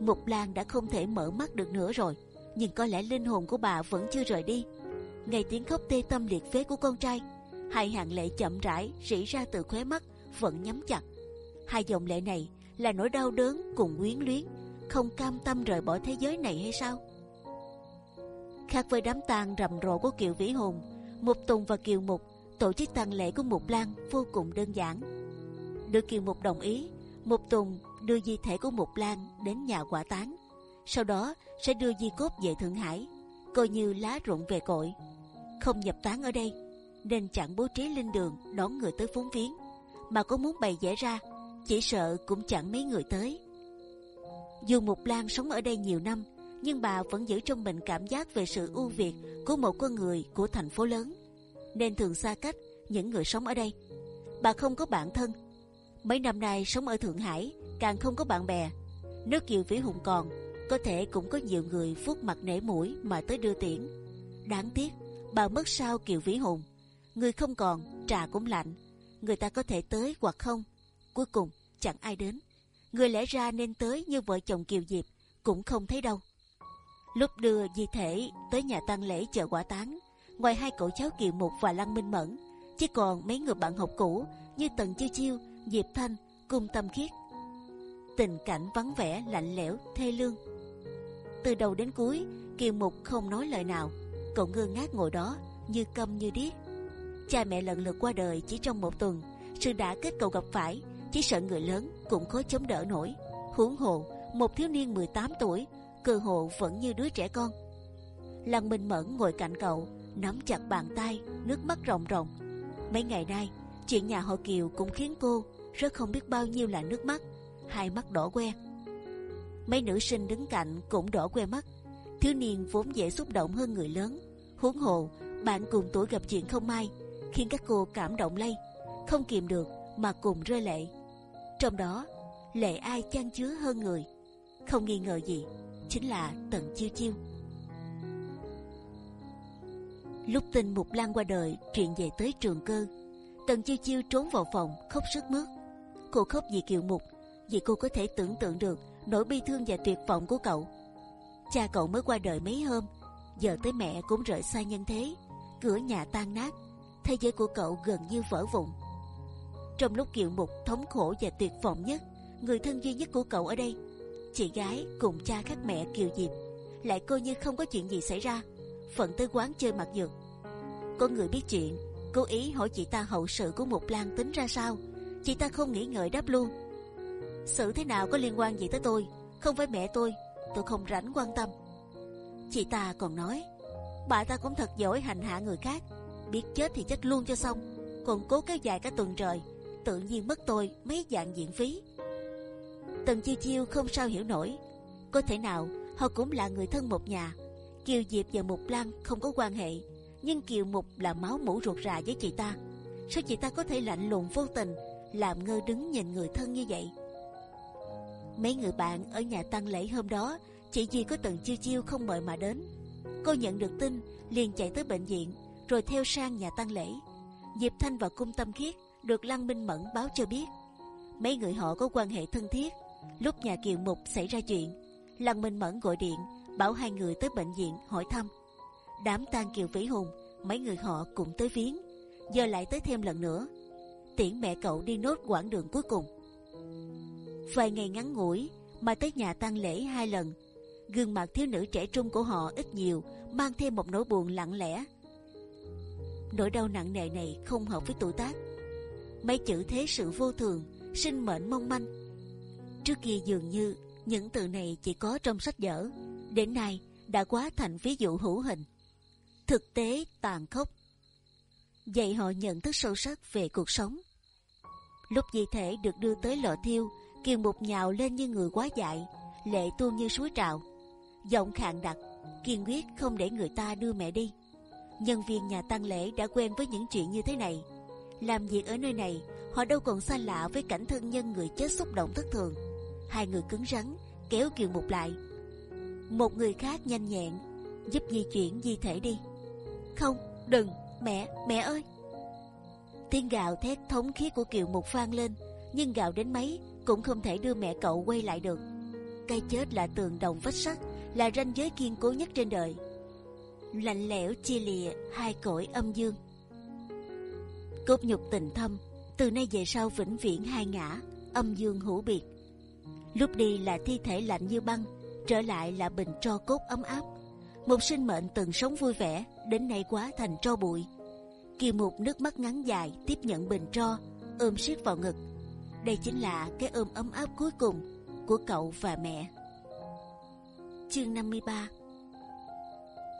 Mục Lan đã không thể mở mắt được nữa rồi, nhưng có lẽ linh hồn của bà vẫn chưa rời đi. Ngay tiếng khóc tê tâm liệt phế của con trai, hai hàng lệ chậm rãi rỉ ra từ khóe mắt vẫn nhắm chặt. Hai dòng lệ này là nỗi đau đớn cùng quyến luyến, không cam tâm rời bỏ thế giới này hay sao? Khác với đám tang rầm rộ của Kiều Vĩ Hùng, Mục Tùng và Kiều Mục tổ chức tang lễ của Mục Lan vô cùng đơn giản. Được Kiều Mục đồng ý, Mục Tùng đưa di thể của Mục Lan đến nhà quả táng, sau đó sẽ đưa di cốt về Thượng Hải, coi như lá rụng về cội. Không nhập táng ở đây, nên chẳng bố trí linh đường đón người tới phúng viếng, mà có muốn bày vẽ ra, chỉ sợ cũng chẳng mấy người tới. Dù Mục Lan sống ở đây nhiều năm, nhưng bà vẫn giữ trong mình cảm giác về sự ưu việt của một con người của thành phố lớn, nên thường xa cách những người sống ở đây. Bà không có bạn thân, mấy năm nay sống ở Thượng Hải càng không có bạn bè. Nếu Kiều Vĩ Hùng còn, có thể cũng có nhiều người phút mặt nể mũi mà tới đưa tiễn. Đáng tiếc, bà mất sao Kiều Vĩ Hùng. Người không còn, trà cũng lạnh. Người ta có thể tới hoặc không. Cuối cùng, chẳng ai đến. Người lẽ ra nên tới như vợ chồng Kiều Diệp cũng không thấy đâu. Lúc đưa di thể tới nhà tang lễ chờ quả tán, ngoài hai cậu cháu Kiều Mục và Lăng Minh Mẫn, chỉ còn mấy người bạn học cũ như Tần Chiêu Chiêu, Diệp Thanh, Cung Tâm Khiết tình cảnh vắng vẻ, lạnh lẽo, thê lương. Từ đầu đến cuối, kiều mục không nói lời nào. Cậu ngơ ngác ngồi đó, như câm như điếc. Cha mẹ lần lượt qua đời chỉ trong một tuần. Sự đã kết cậu gặp phải, chỉ sợ người lớn cũng khó chống đỡ nổi. Huống hồ, một thiếu niên 18 tuổi, cơ hồ vẫn như đứa trẻ con. Lăng minh mẫn ngồi cạnh cậu, nắm chặt bàn tay, nước mắt ròng ròng. Mấy ngày nay, chuyện nhà họ kiều cũng khiến cô rất không biết bao nhiêu là nước mắt hai mắt đỏ que. Mấy nữ sinh đứng cạnh cũng đỏ que mắt. Thiếu niên vốn dễ xúc động hơn người lớn. Huống hồ, bạn cùng tuổi gặp chuyện không may, khiến các cô cảm động lây, không kìm được mà cùng rơi lệ. Trong đó, lệ ai chan chứa hơn người, không nghi ngờ gì, chính là Tần Chiêu Chiêu. Lúc tin Mục Lan qua đời, chuyện về tới trường cơ, Tần Chiêu Chiêu trốn vào phòng khóc sức mướt. Cô khóc vì Kiều Mục vì cô có thể tưởng tượng được nỗi bi thương và tuyệt vọng của cậu. Cha cậu mới qua đời mấy hôm, giờ tới mẹ cũng rời xa nhân thế, cửa nhà tan nát, thế giới của cậu gần như vỡ vụn. Trong lúc kiệu mục thống khổ và tuyệt vọng nhất, người thân duy nhất của cậu ở đây, chị gái cùng cha khác mẹ Kiều Diệp, lại coi như không có chuyện gì xảy ra, phận tới quán chơi mặt dược. Có người biết chuyện, cố ý hỏi chị ta hậu sự của một Lan tính ra sao, chị ta không nghĩ ngợi đáp luôn sự thế nào có liên quan gì tới tôi không phải mẹ tôi tôi không rảnh quan tâm. Chị ta còn nói, bà ta cũng thật giỏi hành hạ người khác, biết chết thì chết luôn cho xong, còn cố kéo dài cả tuần trời, tự nhiên mất tôi mấy dạng diện phí. Tần chiêu chiêu không sao hiểu nổi, có thể nào họ cũng là người thân một nhà. Kiều Diệp và Mục Lan không có quan hệ, nhưng Kiều Mục là máu mủ ruột rà với chị ta. Sao chị ta có thể lạnh lùng vô tình, làm ngơ đứng nhìn người thân như vậy? Mấy người bạn ở nhà tăng lễ hôm đó chỉ vì có Tần chiêu chiêu không mời mà đến. Cô nhận được tin liền chạy tới bệnh viện, rồi theo sang nhà tăng lễ. Diệp Thanh và Cung Tâm Khiết được Lăng Minh Mẫn báo cho biết mấy người họ có quan hệ thân thiết. Lúc nhà Kiều Mục xảy ra chuyện, Lăng Minh Mẫn gọi điện bảo hai người tới bệnh viện hỏi thăm. Đám tang Kiều Vĩ Hùng, mấy người họ cũng tới viếng, giờ lại tới thêm lần nữa. Tiễn mẹ cậu đi nốt quãng đường cuối cùng. Vài ngày ngắn ngủi mà tới nhà tang lễ hai lần, gương mặt thiếu nữ trẻ trung của họ ít nhiều mang thêm một nỗi buồn lặng lẽ. Nỗi đau nặng nề này không hợp với tuổi tác. Mấy chữ thế sự vô thường, sinh mệnh mong manh. Trước kia dường như những từ này chỉ có trong sách vở, đến nay đã quá thành ví dụ hữu hình. Thực tế tàn khốc. dạy họ nhận thức sâu sắc về cuộc sống. Lúc di thể được đưa tới lò thiêu, kiều mục nhào lên như người quá dại, lệ tuôn như suối trào, giọng khàn đặc, kiên quyết không để người ta đưa mẹ đi. Nhân viên nhà tang lễ đã quen với những chuyện như thế này. Làm việc ở nơi này, họ đâu còn xa lạ với cảnh thân nhân người chết xúc động thất thường. Hai người cứng rắn kéo kiều mục lại. Một người khác nhanh nhẹn giúp di chuyển di thể đi. Không, đừng, mẹ, mẹ ơi! Tiếng gào thét thống khí của kiều mục vang lên, nhưng gào đến mấy cũng không thể đưa mẹ cậu quay lại được. Cái chết là tường đồng vách sắt, là ranh giới kiên cố nhất trên đời. Lạnh lẽo chia lìa hai cõi âm dương. Cốt nhục tình thâm, từ nay về sau vĩnh viễn hai ngã, âm dương hữu biệt. Lúc đi là thi thể lạnh như băng, trở lại là bình tro cốt ấm áp. Một sinh mệnh từng sống vui vẻ, đến nay quá thành tro bụi. Kỳ Mục nước mắt ngắn dài tiếp nhận bình tro, ôm siết vào ngực. Đây chính là cái ôm ấm áp cuối cùng của cậu và mẹ. Chương 53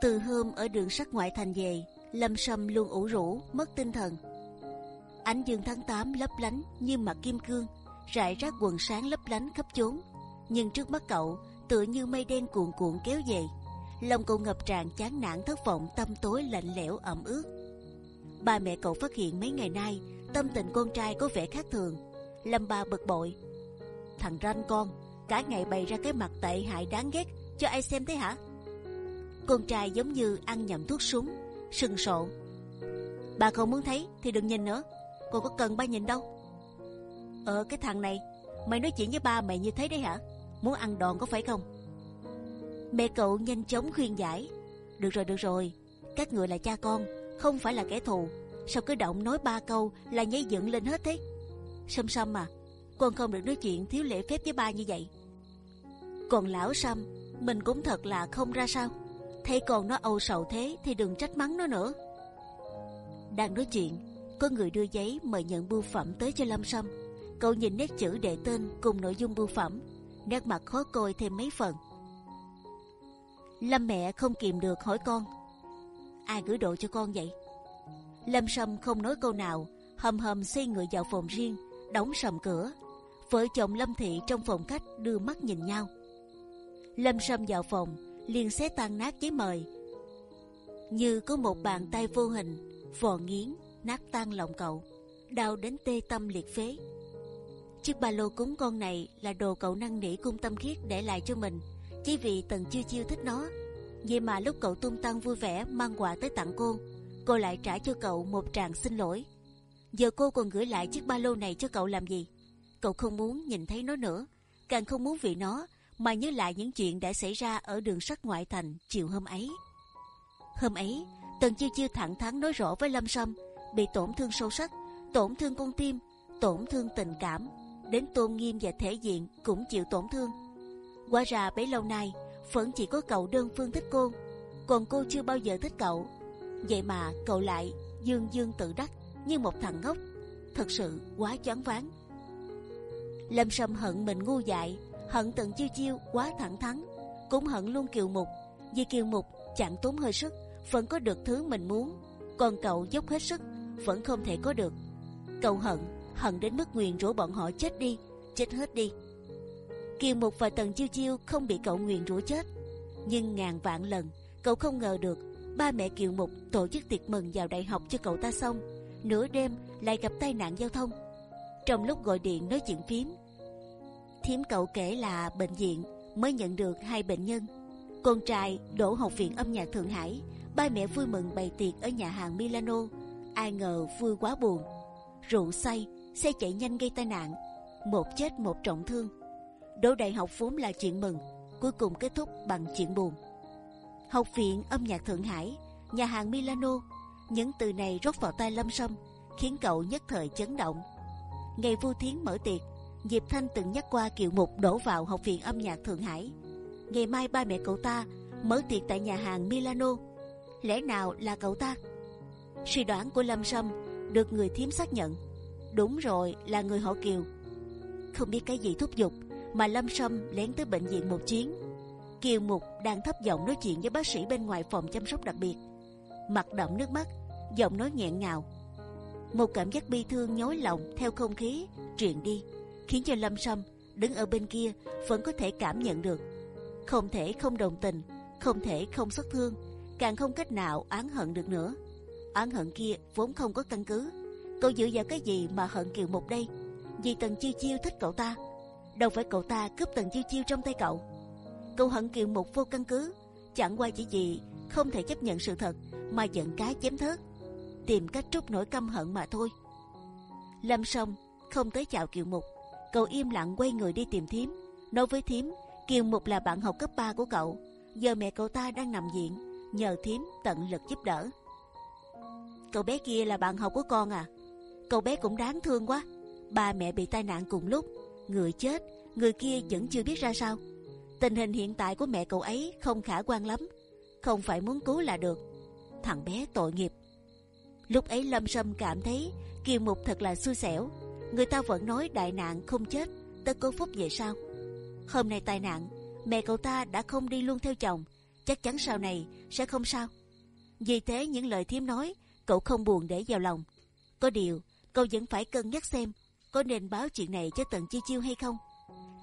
Từ hôm ở đường sắt ngoại thành về, Lâm Sâm luôn ủ rũ, mất tinh thần. Ánh dương tháng 8 lấp lánh như mặt kim cương, rải rác quần sáng lấp lánh khắp chốn. Nhưng trước mắt cậu, tựa như mây đen cuồn cuộn kéo về, lòng cậu ngập tràn chán nản thất vọng, tâm tối lạnh lẽo ẩm ướt. Ba mẹ cậu phát hiện mấy ngày nay tâm tình con trai có vẻ khác thường. Lâm ba bực bội. Thằng ranh con, cả ngày bày ra cái mặt tệ hại đáng ghét cho ai xem thế hả? Con trai giống như ăn nhầm thuốc súng, sừng sộ. Bà không muốn thấy thì đừng nhìn nữa, cô có cần ba nhìn đâu. Ờ cái thằng này, mày nói chuyện với ba mày như thế đấy hả? Muốn ăn đòn có phải không? Mẹ cậu nhanh chóng khuyên giải. Được rồi được rồi, các người là cha con, không phải là kẻ thù. Sao cứ động nói ba câu là nhảy dựng lên hết thế? Sâm Sâm à, con không được nói chuyện thiếu lễ phép với ba như vậy. Còn lão Sâm, mình cũng thật là không ra sao. Thấy con nó âu sầu thế thì đừng trách mắng nó nữa. Đang nói chuyện, có người đưa giấy mời nhận bưu phẩm tới cho Lâm Sâm. Cậu nhìn nét chữ đệ tên cùng nội dung bưu phẩm, nét mặt khó coi thêm mấy phần. Lâm mẹ không kìm được hỏi con, ai gửi đồ cho con vậy? Lâm Sâm không nói câu nào, hầm hầm xây người vào phòng riêng, đóng sầm cửa. Vợ chồng Lâm Thị trong phòng khách đưa mắt nhìn nhau. Lâm Sâm vào phòng, liền xé tan nát giấy mời, như có một bàn tay vô hình vò nghiến nát tan lòng cậu, đau đến tê tâm liệt phế. Chiếc ba lô cúng con này là đồ cậu năn nỉ cung tâm khiết để lại cho mình, chỉ vì tần chiêu chiêu thích nó. Vậy mà lúc cậu tung tăng vui vẻ mang quà tới tặng cô, cô lại trả cho cậu một tràng xin lỗi. Giờ cô còn gửi lại chiếc ba lô này cho cậu làm gì? Cậu không muốn nhìn thấy nó nữa, càng không muốn vì nó mà nhớ lại những chuyện đã xảy ra ở đường sắt ngoại thành chiều hôm ấy. Hôm ấy, Tần Chiêu Chiêu thẳng thắn nói rõ với Lâm Sâm bị tổn thương sâu sắc, tổn thương con tim, tổn thương tình cảm, đến tôn nghiêm và thể diện cũng chịu tổn thương. Quá ra bấy lâu nay vẫn chỉ có cậu đơn phương thích cô, còn cô chưa bao giờ thích cậu. Vậy mà cậu lại dương dương tự đắc như một thằng ngốc, thật sự quá choáng váng. Lâm Sâm hận mình ngu dại, hận Tần Chiêu Chiêu quá thẳng thắn, cũng hận luôn Kiều Mục, vì Kiều Mục chẳng tốn hơi sức vẫn có được thứ mình muốn, còn cậu dốc hết sức vẫn không thể có được. Cậu hận, hận đến mức nguyền rủa bọn họ chết đi, chết hết đi. Kiều Mục và Tần Chiêu Chiêu không bị cậu nguyền rủa chết, nhưng ngàn vạn lần cậu không ngờ được ba mẹ Kiều Mục tổ chức tiệc mừng vào đại học cho cậu ta xong, nửa đêm lại gặp tai nạn giao thông. Trong lúc gọi điện nói chuyện phím, thím cậu kể là bệnh viện mới nhận được hai bệnh nhân, con trai đổ học viện âm nhạc Thượng Hải, ba mẹ vui mừng bày tiệc ở nhà hàng Milano, ai ngờ vui quá buồn, rượu say, xe chạy nhanh gây tai nạn, một chết một trọng thương. Đỗ đại học vốn là chuyện mừng, cuối cùng kết thúc bằng chuyện buồn. Học viện âm nhạc Thượng Hải, nhà hàng Milano, những từ này rót vào tai Lâm Sâm, khiến cậu nhất thời chấn động. Ngày Vu Thiến mở tiệc, Diệp Thanh từng nhắc qua Kiều Mục đổ vào học viện âm nhạc Thượng Hải. Ngày mai ba mẹ cậu ta mở tiệc tại nhà hàng Milano, lẽ nào là cậu ta? Suy đoán của Lâm Sâm được người thím xác nhận. Đúng rồi, là người họ Kiều. Không biết cái gì thúc giục mà Lâm Sâm lén tới bệnh viện một chuyến. Kiều Mục đang thấp giọng nói chuyện với bác sĩ bên ngoài phòng chăm sóc đặc biệt, mặt đậm nước mắt, giọng nói nghẹn ngào. Một cảm giác bi thương nhói lòng theo không khí truyền đi, khiến cho Lâm Sâm đứng ở bên kia vẫn có thể cảm nhận được, không thể không đồng tình, không thể không xót thương, càng không cách nào oán hận được nữa. Oán hận kia vốn không có căn cứ. Cậu dựa vào cái gì mà hận Kiều Mục đây? Vì Tần Chiêu Chiêu thích cậu ta, đâu phải cậu ta cướp Tần Chiêu Chiêu trong tay cậu. Cậu hận Kiều Mục vô căn cứ, chẳng qua chỉ gì không thể chấp nhận sự thật mà giận cái chém thớt, tìm cách trút nỗi căm hận mà thôi. Lâm Song không tới chào Kiều Mục, cậu im lặng quay người đi tìm thím, nói với thím Kiều Mục là bạn học cấp 3 của cậu, giờ mẹ cậu ta đang nằm viện, nhờ thím tận lực giúp đỡ. Cậu bé kia là bạn học của con à? Cậu bé cũng đáng thương quá. Ba mẹ bị tai nạn cùng lúc, người chết, người kia vẫn chưa biết ra sao. Tình hình hiện tại của mẹ cậu ấy không khả quan lắm, không phải muốn cứu là được. Thằng bé tội nghiệp. Lúc ấy Lâm Sâm cảm thấy Kiều Mục thật là xui xẻo. Người ta vẫn nói đại nạn không chết, tất có phúc về sau. Hôm nay tai nạn, mẹ cậu ta đã không đi luôn theo chồng, chắc chắn sau này sẽ không sao. Vì thế những lời thím nói, cậu không buồn để vào lòng. Có điều, cậu vẫn phải cân nhắc xem có nên báo chuyện này cho Tần Chiêu Chiêu hay không.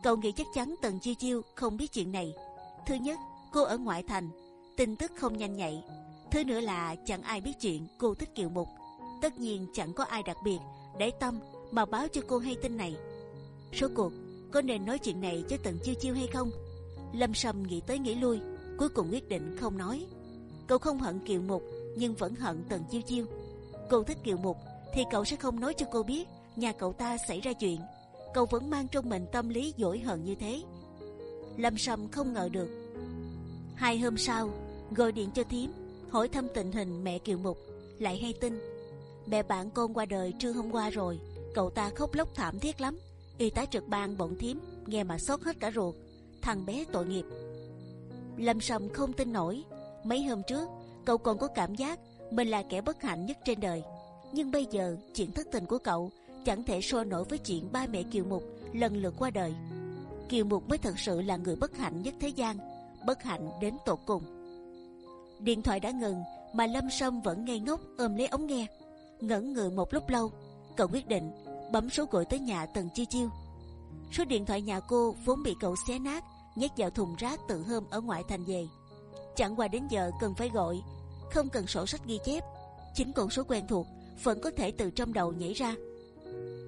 Cậu nghĩ chắc chắn Tần Chiêu Chiêu không biết chuyện này. Thứ nhất, cô ở ngoại thành, tin tức không nhanh nhạy. Thứ nữa là chẳng ai biết chuyện cô thích Kiều Mục. Tất nhiên chẳng có ai đặc biệt để tâm mà báo cho cô hay tin này. Số cuộc, có nên nói chuyện này cho Tần Chiêu Chiêu hay không? Lâm Sâm nghĩ tới nghĩ lui, cuối cùng quyết định không nói. Cậu không hận Kiều Mục, nhưng vẫn hận Tần Chiêu Chiêu. Cô thích Kiều Mục, thì cậu sẽ không nói cho cô biết nhà cậu ta xảy ra chuyện. Cậu vẫn mang trong mình tâm lý dỗi hận như thế. Lâm Sâm không ngờ được. Hai hôm sau, gọi điện cho thím, hỏi thăm tình hình mẹ Kiều Mục, lại hay tin mẹ bạn con qua đời trưa hôm qua rồi. Cậu ta khóc lóc thảm thiết lắm. Y tá trực ban bọn thím nghe mà sốt hết cả ruột. Thằng bé tội nghiệp. Lâm Sâm không tin nổi. Mấy hôm trước, cậu còn có cảm giác mình là kẻ bất hạnh nhất trên đời. Nhưng bây giờ, chuyện thất tình của cậu chẳng thể so nổi với chuyện ba mẹ Kiều Mục lần lượt qua đời. Kiều Mục mới thật sự là người bất hạnh nhất thế gian, bất hạnh đến tột cùng. Điện thoại đã ngừng, mà Lâm Sâm vẫn ngây ngốc ôm lấy ống nghe, ngẩn người một lúc lâu. Cậu quyết định bấm số gọi tới nhà Tần Chi Chiêu. Số điện thoại nhà cô vốn bị cậu xé nát, nhét vào thùng rác tự hôm ở ngoại thành về. Chẳng qua đến giờ cần phải gọi, không cần sổ sách ghi chép, chính con số quen thuộc vẫn có thể từ trong đầu nhảy ra.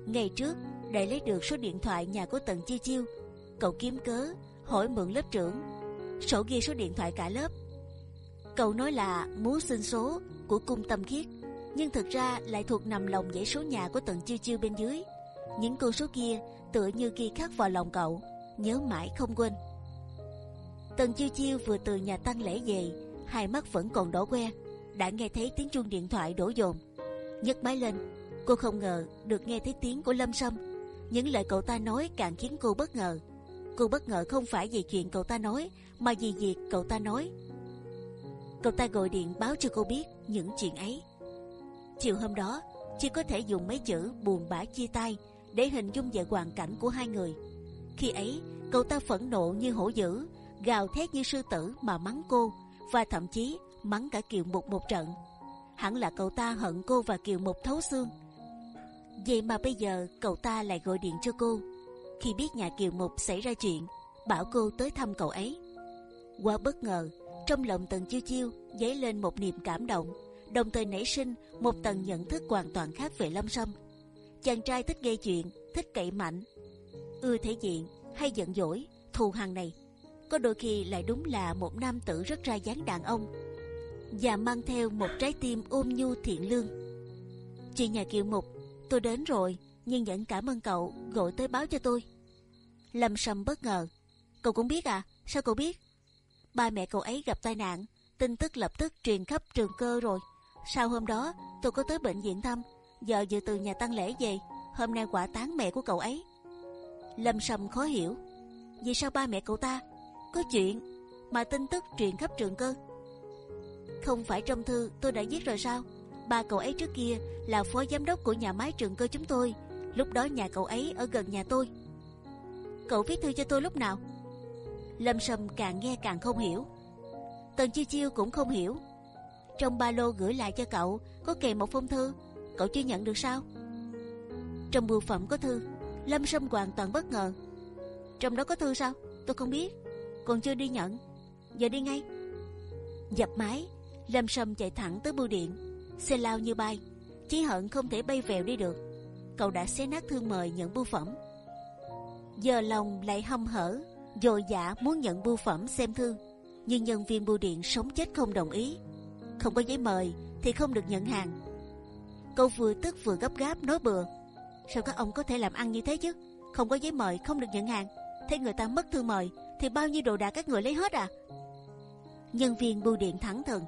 Ngày trước, để lấy được số điện thoại nhà của Tần Chi Chiêu, cậu kiếm cớ hỏi mượn lớp trưởng, sổ ghi số điện thoại cả lớp. Cậu nói là muốn sinh số của cung tâm khiết, nhưng thực ra lại thuộc nằm lòng dãy số nhà của Tần Chiêu Chiêu bên dưới. Những câu số kia tựa như ghi khắc vào lòng cậu, nhớ mãi không quên. Tần Chiêu Chiêu vừa từ nhà tăng lễ về, hai mắt vẫn còn đỏ que, đã nghe thấy tiếng chuông điện thoại đổ dồn, nhấc máy lên. Cô không ngờ được nghe thấy tiếng của Lâm Sâm. Những lời cậu ta nói càng khiến cô bất ngờ. Cô bất ngờ không phải vì chuyện cậu ta nói, mà vì việc cậu ta nói. Cậu ta gọi điện báo cho cô biết những chuyện ấy. Chiều hôm đó, chỉ có thể dùng mấy chữ buồn bã chia tay để hình dung về hoàn cảnh của hai người. Khi ấy, cậu ta phẫn nộ như hổ dữ, gào thét như sư tử mà mắng cô và thậm chí mắng cả Kiều Mục một trận. Hẳn là cậu ta hận cô và Kiều Mục thấu xương. Vậy mà bây giờ cậu ta lại gọi điện cho cô khi biết nhà Kiều Mục xảy ra chuyện, bảo cô tới thăm cậu ấy. Quá bất ngờ, trong lòng Tần Chiêu Chiêu dấy lên một niềm cảm động, đồng thời nảy sinh một tầng nhận thức hoàn toàn khác về Lâm Sâm. Chàng trai thích gây chuyện, thích cậy mạnh, ưa thể diện hay giận dỗi, thù hằn này, có đôi khi lại đúng là một nam tử rất ra dáng đàn ông và mang theo một trái tim ôm nhu thiện lương. Chị nhà Kiều Mục, tôi đến rồi, nhưng vẫn cảm ơn cậu gọi tới báo cho tôi. Lâm Sâm bất ngờ, cậu cũng biết à? Sao cậu biết? Ba mẹ cậu ấy gặp tai nạn, tin tức lập tức truyền khắp trường cơ rồi. Sau hôm đó, tôi có tới bệnh viện thăm, giờ vừa từ nhà tăng lễ về, hôm nay quả táng mẹ của cậu ấy. Lâm sầm khó hiểu, vì sao ba mẹ cậu ta có chuyện mà tin tức truyền khắp trường cơ? Không phải trong thư tôi đã viết rồi sao? Ba cậu ấy trước kia là phó giám đốc của nhà máy trường cơ chúng tôi. Lúc đó nhà cậu ấy ở gần nhà tôi. Cậu viết thư cho tôi lúc nào? Lâm Sâm càng nghe càng không hiểu. Tần Chiêu Chiêu cũng không hiểu. Trong ba lô gửi lại cho cậu có kèm một phong thư, cậu chưa nhận được sao? Trong bưu phẩm có thư, Lâm Sâm hoàn toàn bất ngờ. Trong đó có thư sao? Tôi không biết. Còn chưa đi nhận. Giờ đi ngay. Dập máy, Lâm Sâm chạy thẳng tới bưu điện, xe lao như bay, chỉ hận không thể bay vèo đi được. Cậu đã xé nát thư mời nhận bưu phẩm. Giờ lòng lại hâm hở, dội dã muốn nhận bưu phẩm xem thư, nhưng nhân viên bưu điện sống chết không đồng ý. Không có giấy mời thì không được nhận hàng. Cậu vừa tức vừa gấp gáp nói bừa. Sao các ông có thể làm ăn như thế chứ? Không có giấy mời không được nhận hàng. Thế người ta mất thư mời thì bao nhiêu đồ đạc các người lấy hết à? Nhân viên bưu điện thẳng thừng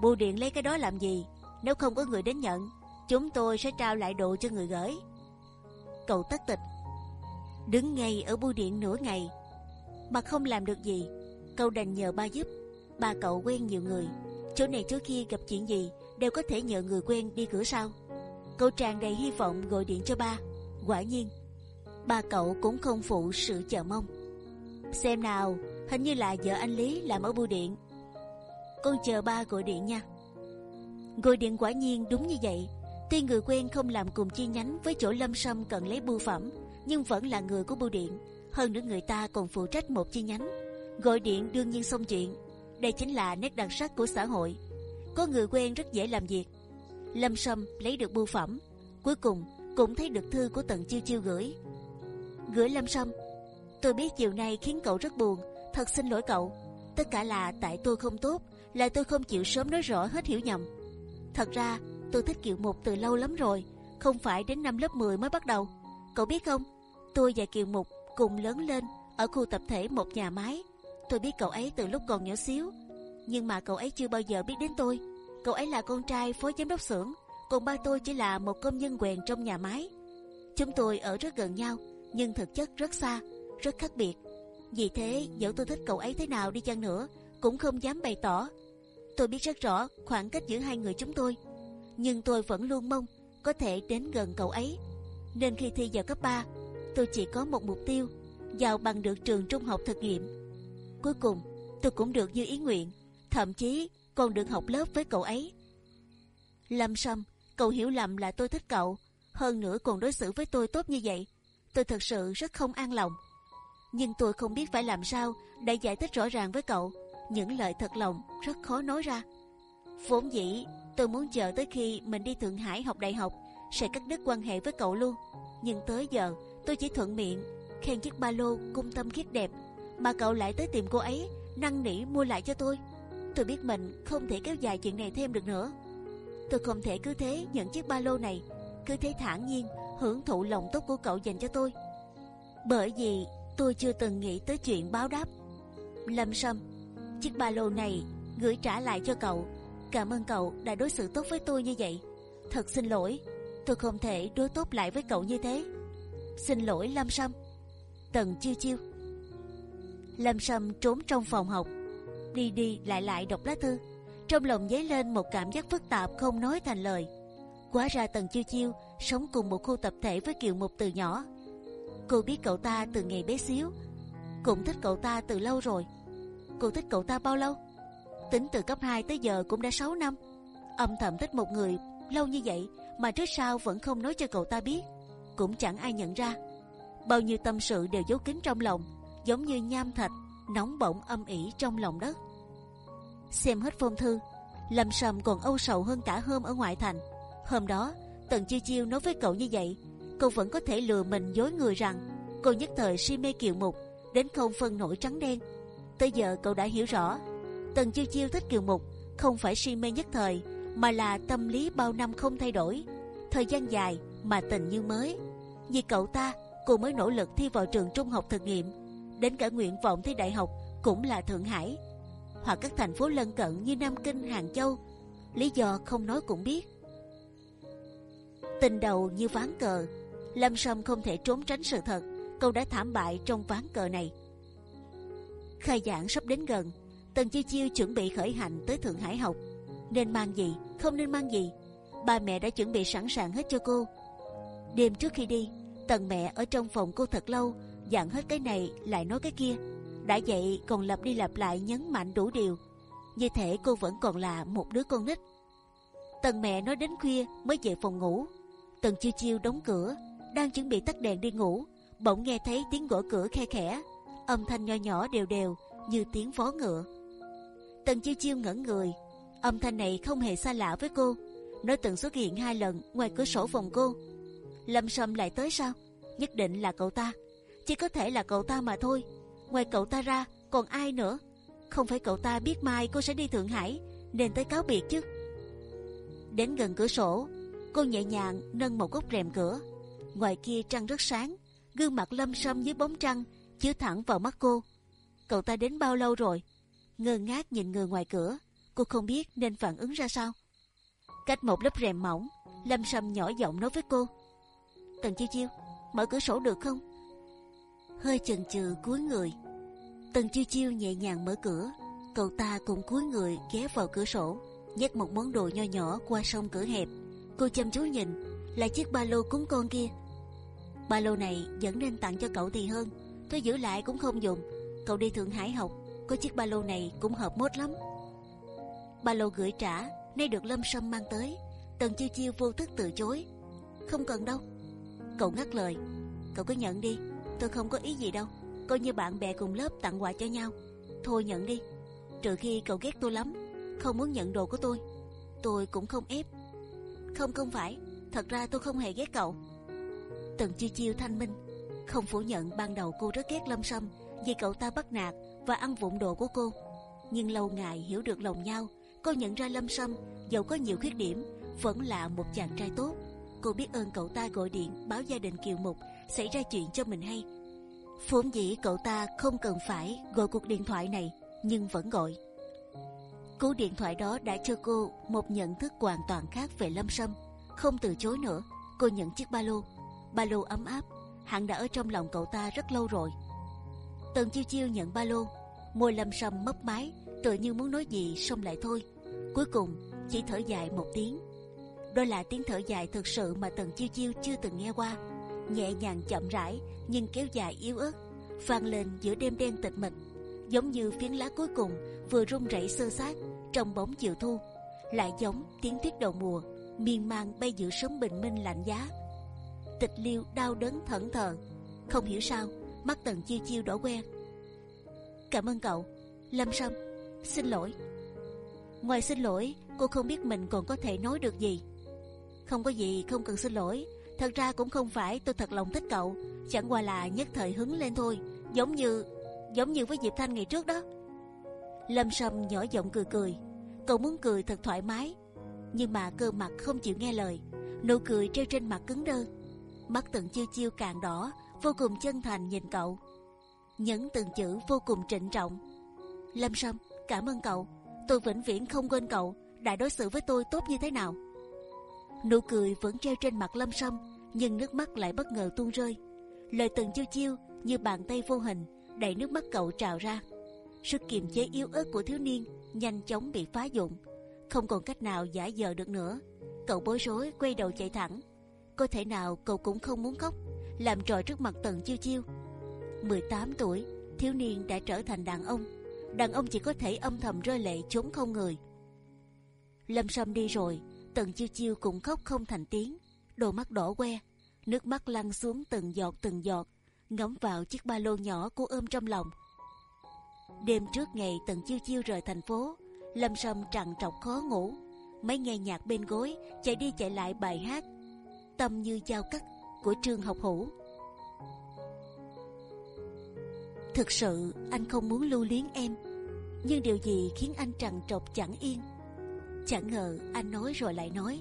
bưu điện lấy cái đó làm gì nếu không có người đến nhận chúng tôi sẽ trao lại đồ cho người gửi cậu tất tịch đứng ngay ở bưu điện nửa ngày mà không làm được gì. Cậu đành nhờ ba giúp. Ba cậu quen nhiều người. Chỗ này trước khi gặp chuyện gì đều có thể nhờ người quen đi cửa sau. Cậu tràn đầy hy vọng gọi điện cho ba. Quả nhiên, ba cậu cũng không phụ sự chờ mong. Xem nào, hình như là vợ anh lý làm ở bưu điện. Con chờ ba gọi điện nha. Gọi điện quả nhiên đúng như vậy. Tuy người quen không làm cùng chi nhánh với chỗ lâm sâm cần lấy bưu phẩm, nhưng vẫn là người của bưu điện hơn nữa người ta còn phụ trách một chi nhánh. Gọi điện đương nhiên xong chuyện. Đây chính là nét đặc sắc của xã hội. Có người quen rất dễ làm việc. Lâm sâm lấy được bưu phẩm. Cuối cùng cũng thấy được thư của tần chiêu chiêu gửi. Gửi lâm sâm tôi biết chiều nay khiến cậu rất buồn. Thật xin lỗi cậu. Tất cả là tại tôi không tốt là tôi không chịu sớm nói rõ hết hiểu nhầm. Thật ra tôi thích Kiều Mục từ lâu lắm rồi, không phải đến năm lớp 10 mới bắt đầu. Cậu biết không, tôi và Kiều Mục cùng lớn lên ở khu tập thể một nhà máy. Tôi biết cậu ấy từ lúc còn nhỏ xíu, nhưng mà cậu ấy chưa bao giờ biết đến tôi. Cậu ấy là con trai phó giám đốc xưởng, còn ba tôi chỉ là một công nhân quèn trong nhà máy. Chúng tôi ở rất gần nhau, nhưng thực chất rất xa, rất khác biệt. Vì thế, dẫu tôi thích cậu ấy thế nào đi chăng nữa, cũng không dám bày tỏ Tôi biết rất rõ khoảng cách giữa hai người chúng tôi, nhưng tôi vẫn luôn mong có thể đến gần cậu ấy. Nên khi thi vào cấp 3, tôi chỉ có một mục tiêu, vào bằng được trường trung học thực nghiệm. Cuối cùng, tôi cũng được như ý nguyện, thậm chí còn được học lớp với cậu ấy. Lâm Sâm, cậu hiểu lầm là tôi thích cậu, hơn nữa còn đối xử với tôi tốt như vậy. Tôi thật sự rất không an lòng. Nhưng tôi không biết phải làm sao để giải thích rõ ràng với cậu những lời thật lòng rất khó nói ra. Vốn dĩ tôi muốn chờ tới khi mình đi Thượng Hải học đại học sẽ cắt đứt quan hệ với cậu luôn. Nhưng tới giờ tôi chỉ thuận miệng khen chiếc ba lô cung tâm khiết đẹp mà cậu lại tới tìm cô ấy năn nỉ mua lại cho tôi. Tôi biết mình không thể kéo dài chuyện này thêm được nữa. Tôi không thể cứ thế nhận chiếc ba lô này, cứ thế thản nhiên hưởng thụ lòng tốt của cậu dành cho tôi. Bởi vì tôi chưa từng nghĩ tới chuyện báo đáp. Lâm Sâm Chiếc ba lô này gửi trả lại cho cậu. Cảm ơn cậu đã đối xử tốt với tôi như vậy. Thật xin lỗi, tôi không thể đối tốt lại với cậu như thế. Xin lỗi Lâm Sâm. Tần chiêu chiêu. Lâm Sâm trốn trong phòng học, đi đi lại lại đọc lá thư. Trong lòng dấy lên một cảm giác phức tạp không nói thành lời. Quá ra Tần chiêu chiêu sống cùng một khu tập thể với Kiều Mục từ nhỏ. Cô biết cậu ta từ ngày bé xíu, cũng thích cậu ta từ lâu rồi. Cô thích cậu ta bao lâu? Tính từ cấp 2 tới giờ cũng đã 6 năm. Âm thầm thích một người lâu như vậy mà trước sau vẫn không nói cho cậu ta biết, cũng chẳng ai nhận ra. Bao nhiêu tâm sự đều giấu kín trong lòng, giống như nham thạch nóng bỏng âm ỉ trong lòng đất. Xem hết phong thư, Lâm Sầm còn âu sầu hơn cả hôm ở ngoại thành. Hôm đó, Tần Chiêu Chiêu nói với cậu như vậy, cậu vẫn có thể lừa mình dối người rằng cô nhất thời si mê Kiều Mục đến không phân nổi trắng đen. Tới giờ cậu đã hiểu rõ, Tần Chiêu Chiêu thích Kiều Mục không phải si mê nhất thời, mà là tâm lý bao năm không thay đổi. Thời gian dài mà tình như mới. Vì cậu ta, cô mới nỗ lực thi vào trường trung học thực nghiệm, đến cả nguyện vọng thi đại học cũng là Thượng Hải hoặc các thành phố lân cận như Nam Kinh, Hàng Châu. Lý do không nói cũng biết. Tình đầu như ván cờ, Lâm Sâm không thể trốn tránh sự thật. Cậu đã thảm bại trong ván cờ này. Khai giảng sắp đến gần, Tần Chiêu Chiêu chuẩn bị khởi hành tới Thượng Hải học. Nên mang gì, không nên mang gì, ba mẹ đã chuẩn bị sẵn sàng hết cho cô. Đêm trước khi đi, Tần mẹ ở trong phòng cô thật lâu, dặn hết cái này lại nói cái kia. Đã vậy còn lặp đi lặp lại nhấn mạnh đủ điều. Như thể cô vẫn còn là một đứa con nít. Tần mẹ nói đến khuya mới về phòng ngủ. Tần chiêu chiêu đóng cửa đang chuẩn bị tắt đèn đi ngủ bỗng nghe thấy tiếng gõ cửa khe khẽ. Âm thanh nho nhỏ đều đều như tiếng vó ngựa. Tần chiêu chiêu ngẩn người. Âm thanh này không hề xa lạ với cô. Nó từng xuất hiện hai lần ngoài cửa sổ phòng cô lâm sâm lại tới sao? Nhất định là cậu ta. Chỉ có thể là cậu ta mà thôi. Ngoài cậu ta ra, còn ai nữa? Không phải cậu ta biết mai cô sẽ đi thượng hải, nên tới cáo biệt chứ. Đến gần cửa sổ, cô nhẹ nhàng nâng một góc rèm cửa. Ngoài kia trăng rất sáng, gương mặt lâm sâm dưới bóng trăng chiếu thẳng vào mắt cô. Cậu ta đến bao lâu rồi? Ngơ ngác nhìn người ngoài cửa, cô không biết nên phản ứng ra sao. Cách một lớp rèm mỏng, lâm sâm nhỏ giọng nói với cô tần chiêu chiêu, mở cửa sổ được không? Hơi chần chừ cúi người. Tần chiêu chiêu nhẹ nhàng mở cửa. Cậu ta cũng cúi người ghé vào cửa sổ nhét một món đồ nho nhỏ qua sông cửa hẹp. Cô chăm chú nhìn, là chiếc ba lô cúng con kia. Ba lô này vẫn nên tặng cho cậu thì hơn, tôi giữ lại cũng không dùng. Cậu đi thượng hải học, có chiếc ba lô này cũng hợp mốt lắm. Ba lô gửi trả, nay được lâm sâm mang tới. Tần chiêu chiêu vô thức từ chối. Không cần đâu cậu ngắt lời. Cậu cứ nhận đi. Tôi không có ý gì đâu. Coi như bạn bè cùng lớp tặng quà cho nhau. Thôi nhận đi. Trừ khi cậu ghét tôi lắm. Không muốn nhận đồ của tôi. Tôi cũng không ép. Không không phải. Thật ra tôi không hề ghét cậu. Tần chiêu chiêu thanh minh. Không phủ nhận ban đầu cô rất ghét lâm sâm vì cậu ta bắt nạt và ăn vụng đồ của cô. Nhưng lâu ngày hiểu được lòng nhau, cô nhận ra lâm sâm, dẫu có nhiều khuyết điểm, vẫn là một chàng trai tốt cô biết ơn cậu ta gọi điện, báo gia đình kiều mục, xảy ra chuyện cho mình hay. Vốn dĩ cậu ta không cần phải gọi cuộc điện thoại này, nhưng vẫn gọi. Cú điện thoại đó đã cho cô một nhận thức hoàn toàn khác về lâm sâm. Không từ chối nữa, cô nhận chiếc ba lô. Ba lô ấm áp, hẳn đã ở trong lòng cậu ta rất lâu rồi. Tần chiêu chiêu nhận ba lô. Môi lâm sâm mấp máy tự như muốn nói gì xong lại thôi. Cuối cùng, chỉ thở dài một tiếng đó là tiếng thở dài thực sự mà tần chiêu chiêu chưa từng nghe qua. Nhẹ nhàng chậm rãi, nhưng kéo dài yếu ớt, vang lên giữa đêm đen tịch mịch, giống như phiến lá cuối cùng vừa rung rẩy sơ sát trong bóng chiều thu. Lại giống tiếng tuyết đầu mùa, miên man bay giữa sớm bình minh lạnh giá. Tịch liêu đau đớn thẫn thờ, không hiểu sao, mắt tần chiêu chiêu đỏ que cảm ơn cậu, lâm sâm, xin lỗi. Ngoài xin lỗi, cô không biết mình còn có thể nói được gì không có gì không cần xin lỗi. Thật ra cũng không phải tôi thật lòng thích cậu. Chẳng qua là nhất thời hứng lên thôi. Giống như giống như với diệp thanh ngày trước đó. Lâm sâm nhỏ giọng cười cười. Cậu muốn cười thật thoải mái. Nhưng mà cơ mặt không chịu nghe lời. Nụ cười treo trên mặt cứng đơ. Mắt từng chiêu chiêu càng đỏ, vô cùng chân thành nhìn cậu. Nhấn từng chữ vô cùng trịnh trọng. Lâm sâm, cảm ơn cậu. Tôi vĩnh viễn không quên cậu. Đã đối xử với tôi tốt như thế nào? Nụ cười vẫn treo trên mặt lâm sâm nhưng nước mắt lại bất ngờ tuôn rơi. Lời từng chiêu chiêu như bàn tay vô hình đẩy nước mắt cậu trào ra. Sức kiềm chế yếu ớt của thiếu niên nhanh chóng bị phá dụng. Không còn cách nào giả dờ được nữa. Cậu bối rối quay đầu chạy thẳng. Có thể nào cậu cũng không muốn khóc làm trò trước mặt tần chiêu chiêu. 18 tuổi thiếu niên đã trở thành đàn ông. Đàn ông chỉ có thể âm thầm rơi lệ trốn không người. Lâm Sâm đi rồi, Tần Chiêu Chiêu cũng khóc không thành tiếng, đôi mắt đỏ que, nước mắt lăn xuống từng giọt từng giọt, ngấm vào chiếc ba lô nhỏ cô ôm trong lòng. Đêm trước ngày Tần Chiêu Chiêu rời thành phố, Lâm Sâm trằn trọc khó ngủ, mấy nghe nhạc bên gối, chạy đi chạy lại bài hát, tâm như dao cắt của Trương Học Hữu. Thực sự anh không muốn lưu luyến em, nhưng điều gì khiến anh trằn trọc chẳng yên? Chẳng ngờ anh nói rồi lại nói.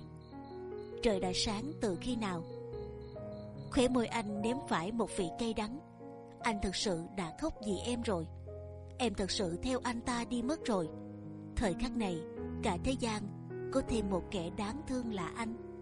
Trời đã sáng từ khi nào? Khóe môi anh nếm phải một vị cây đắng. Anh thực sự đã khóc vì em rồi. Em thật sự theo anh ta đi mất rồi. Thời khắc này, cả thế gian có thêm một kẻ đáng thương là anh.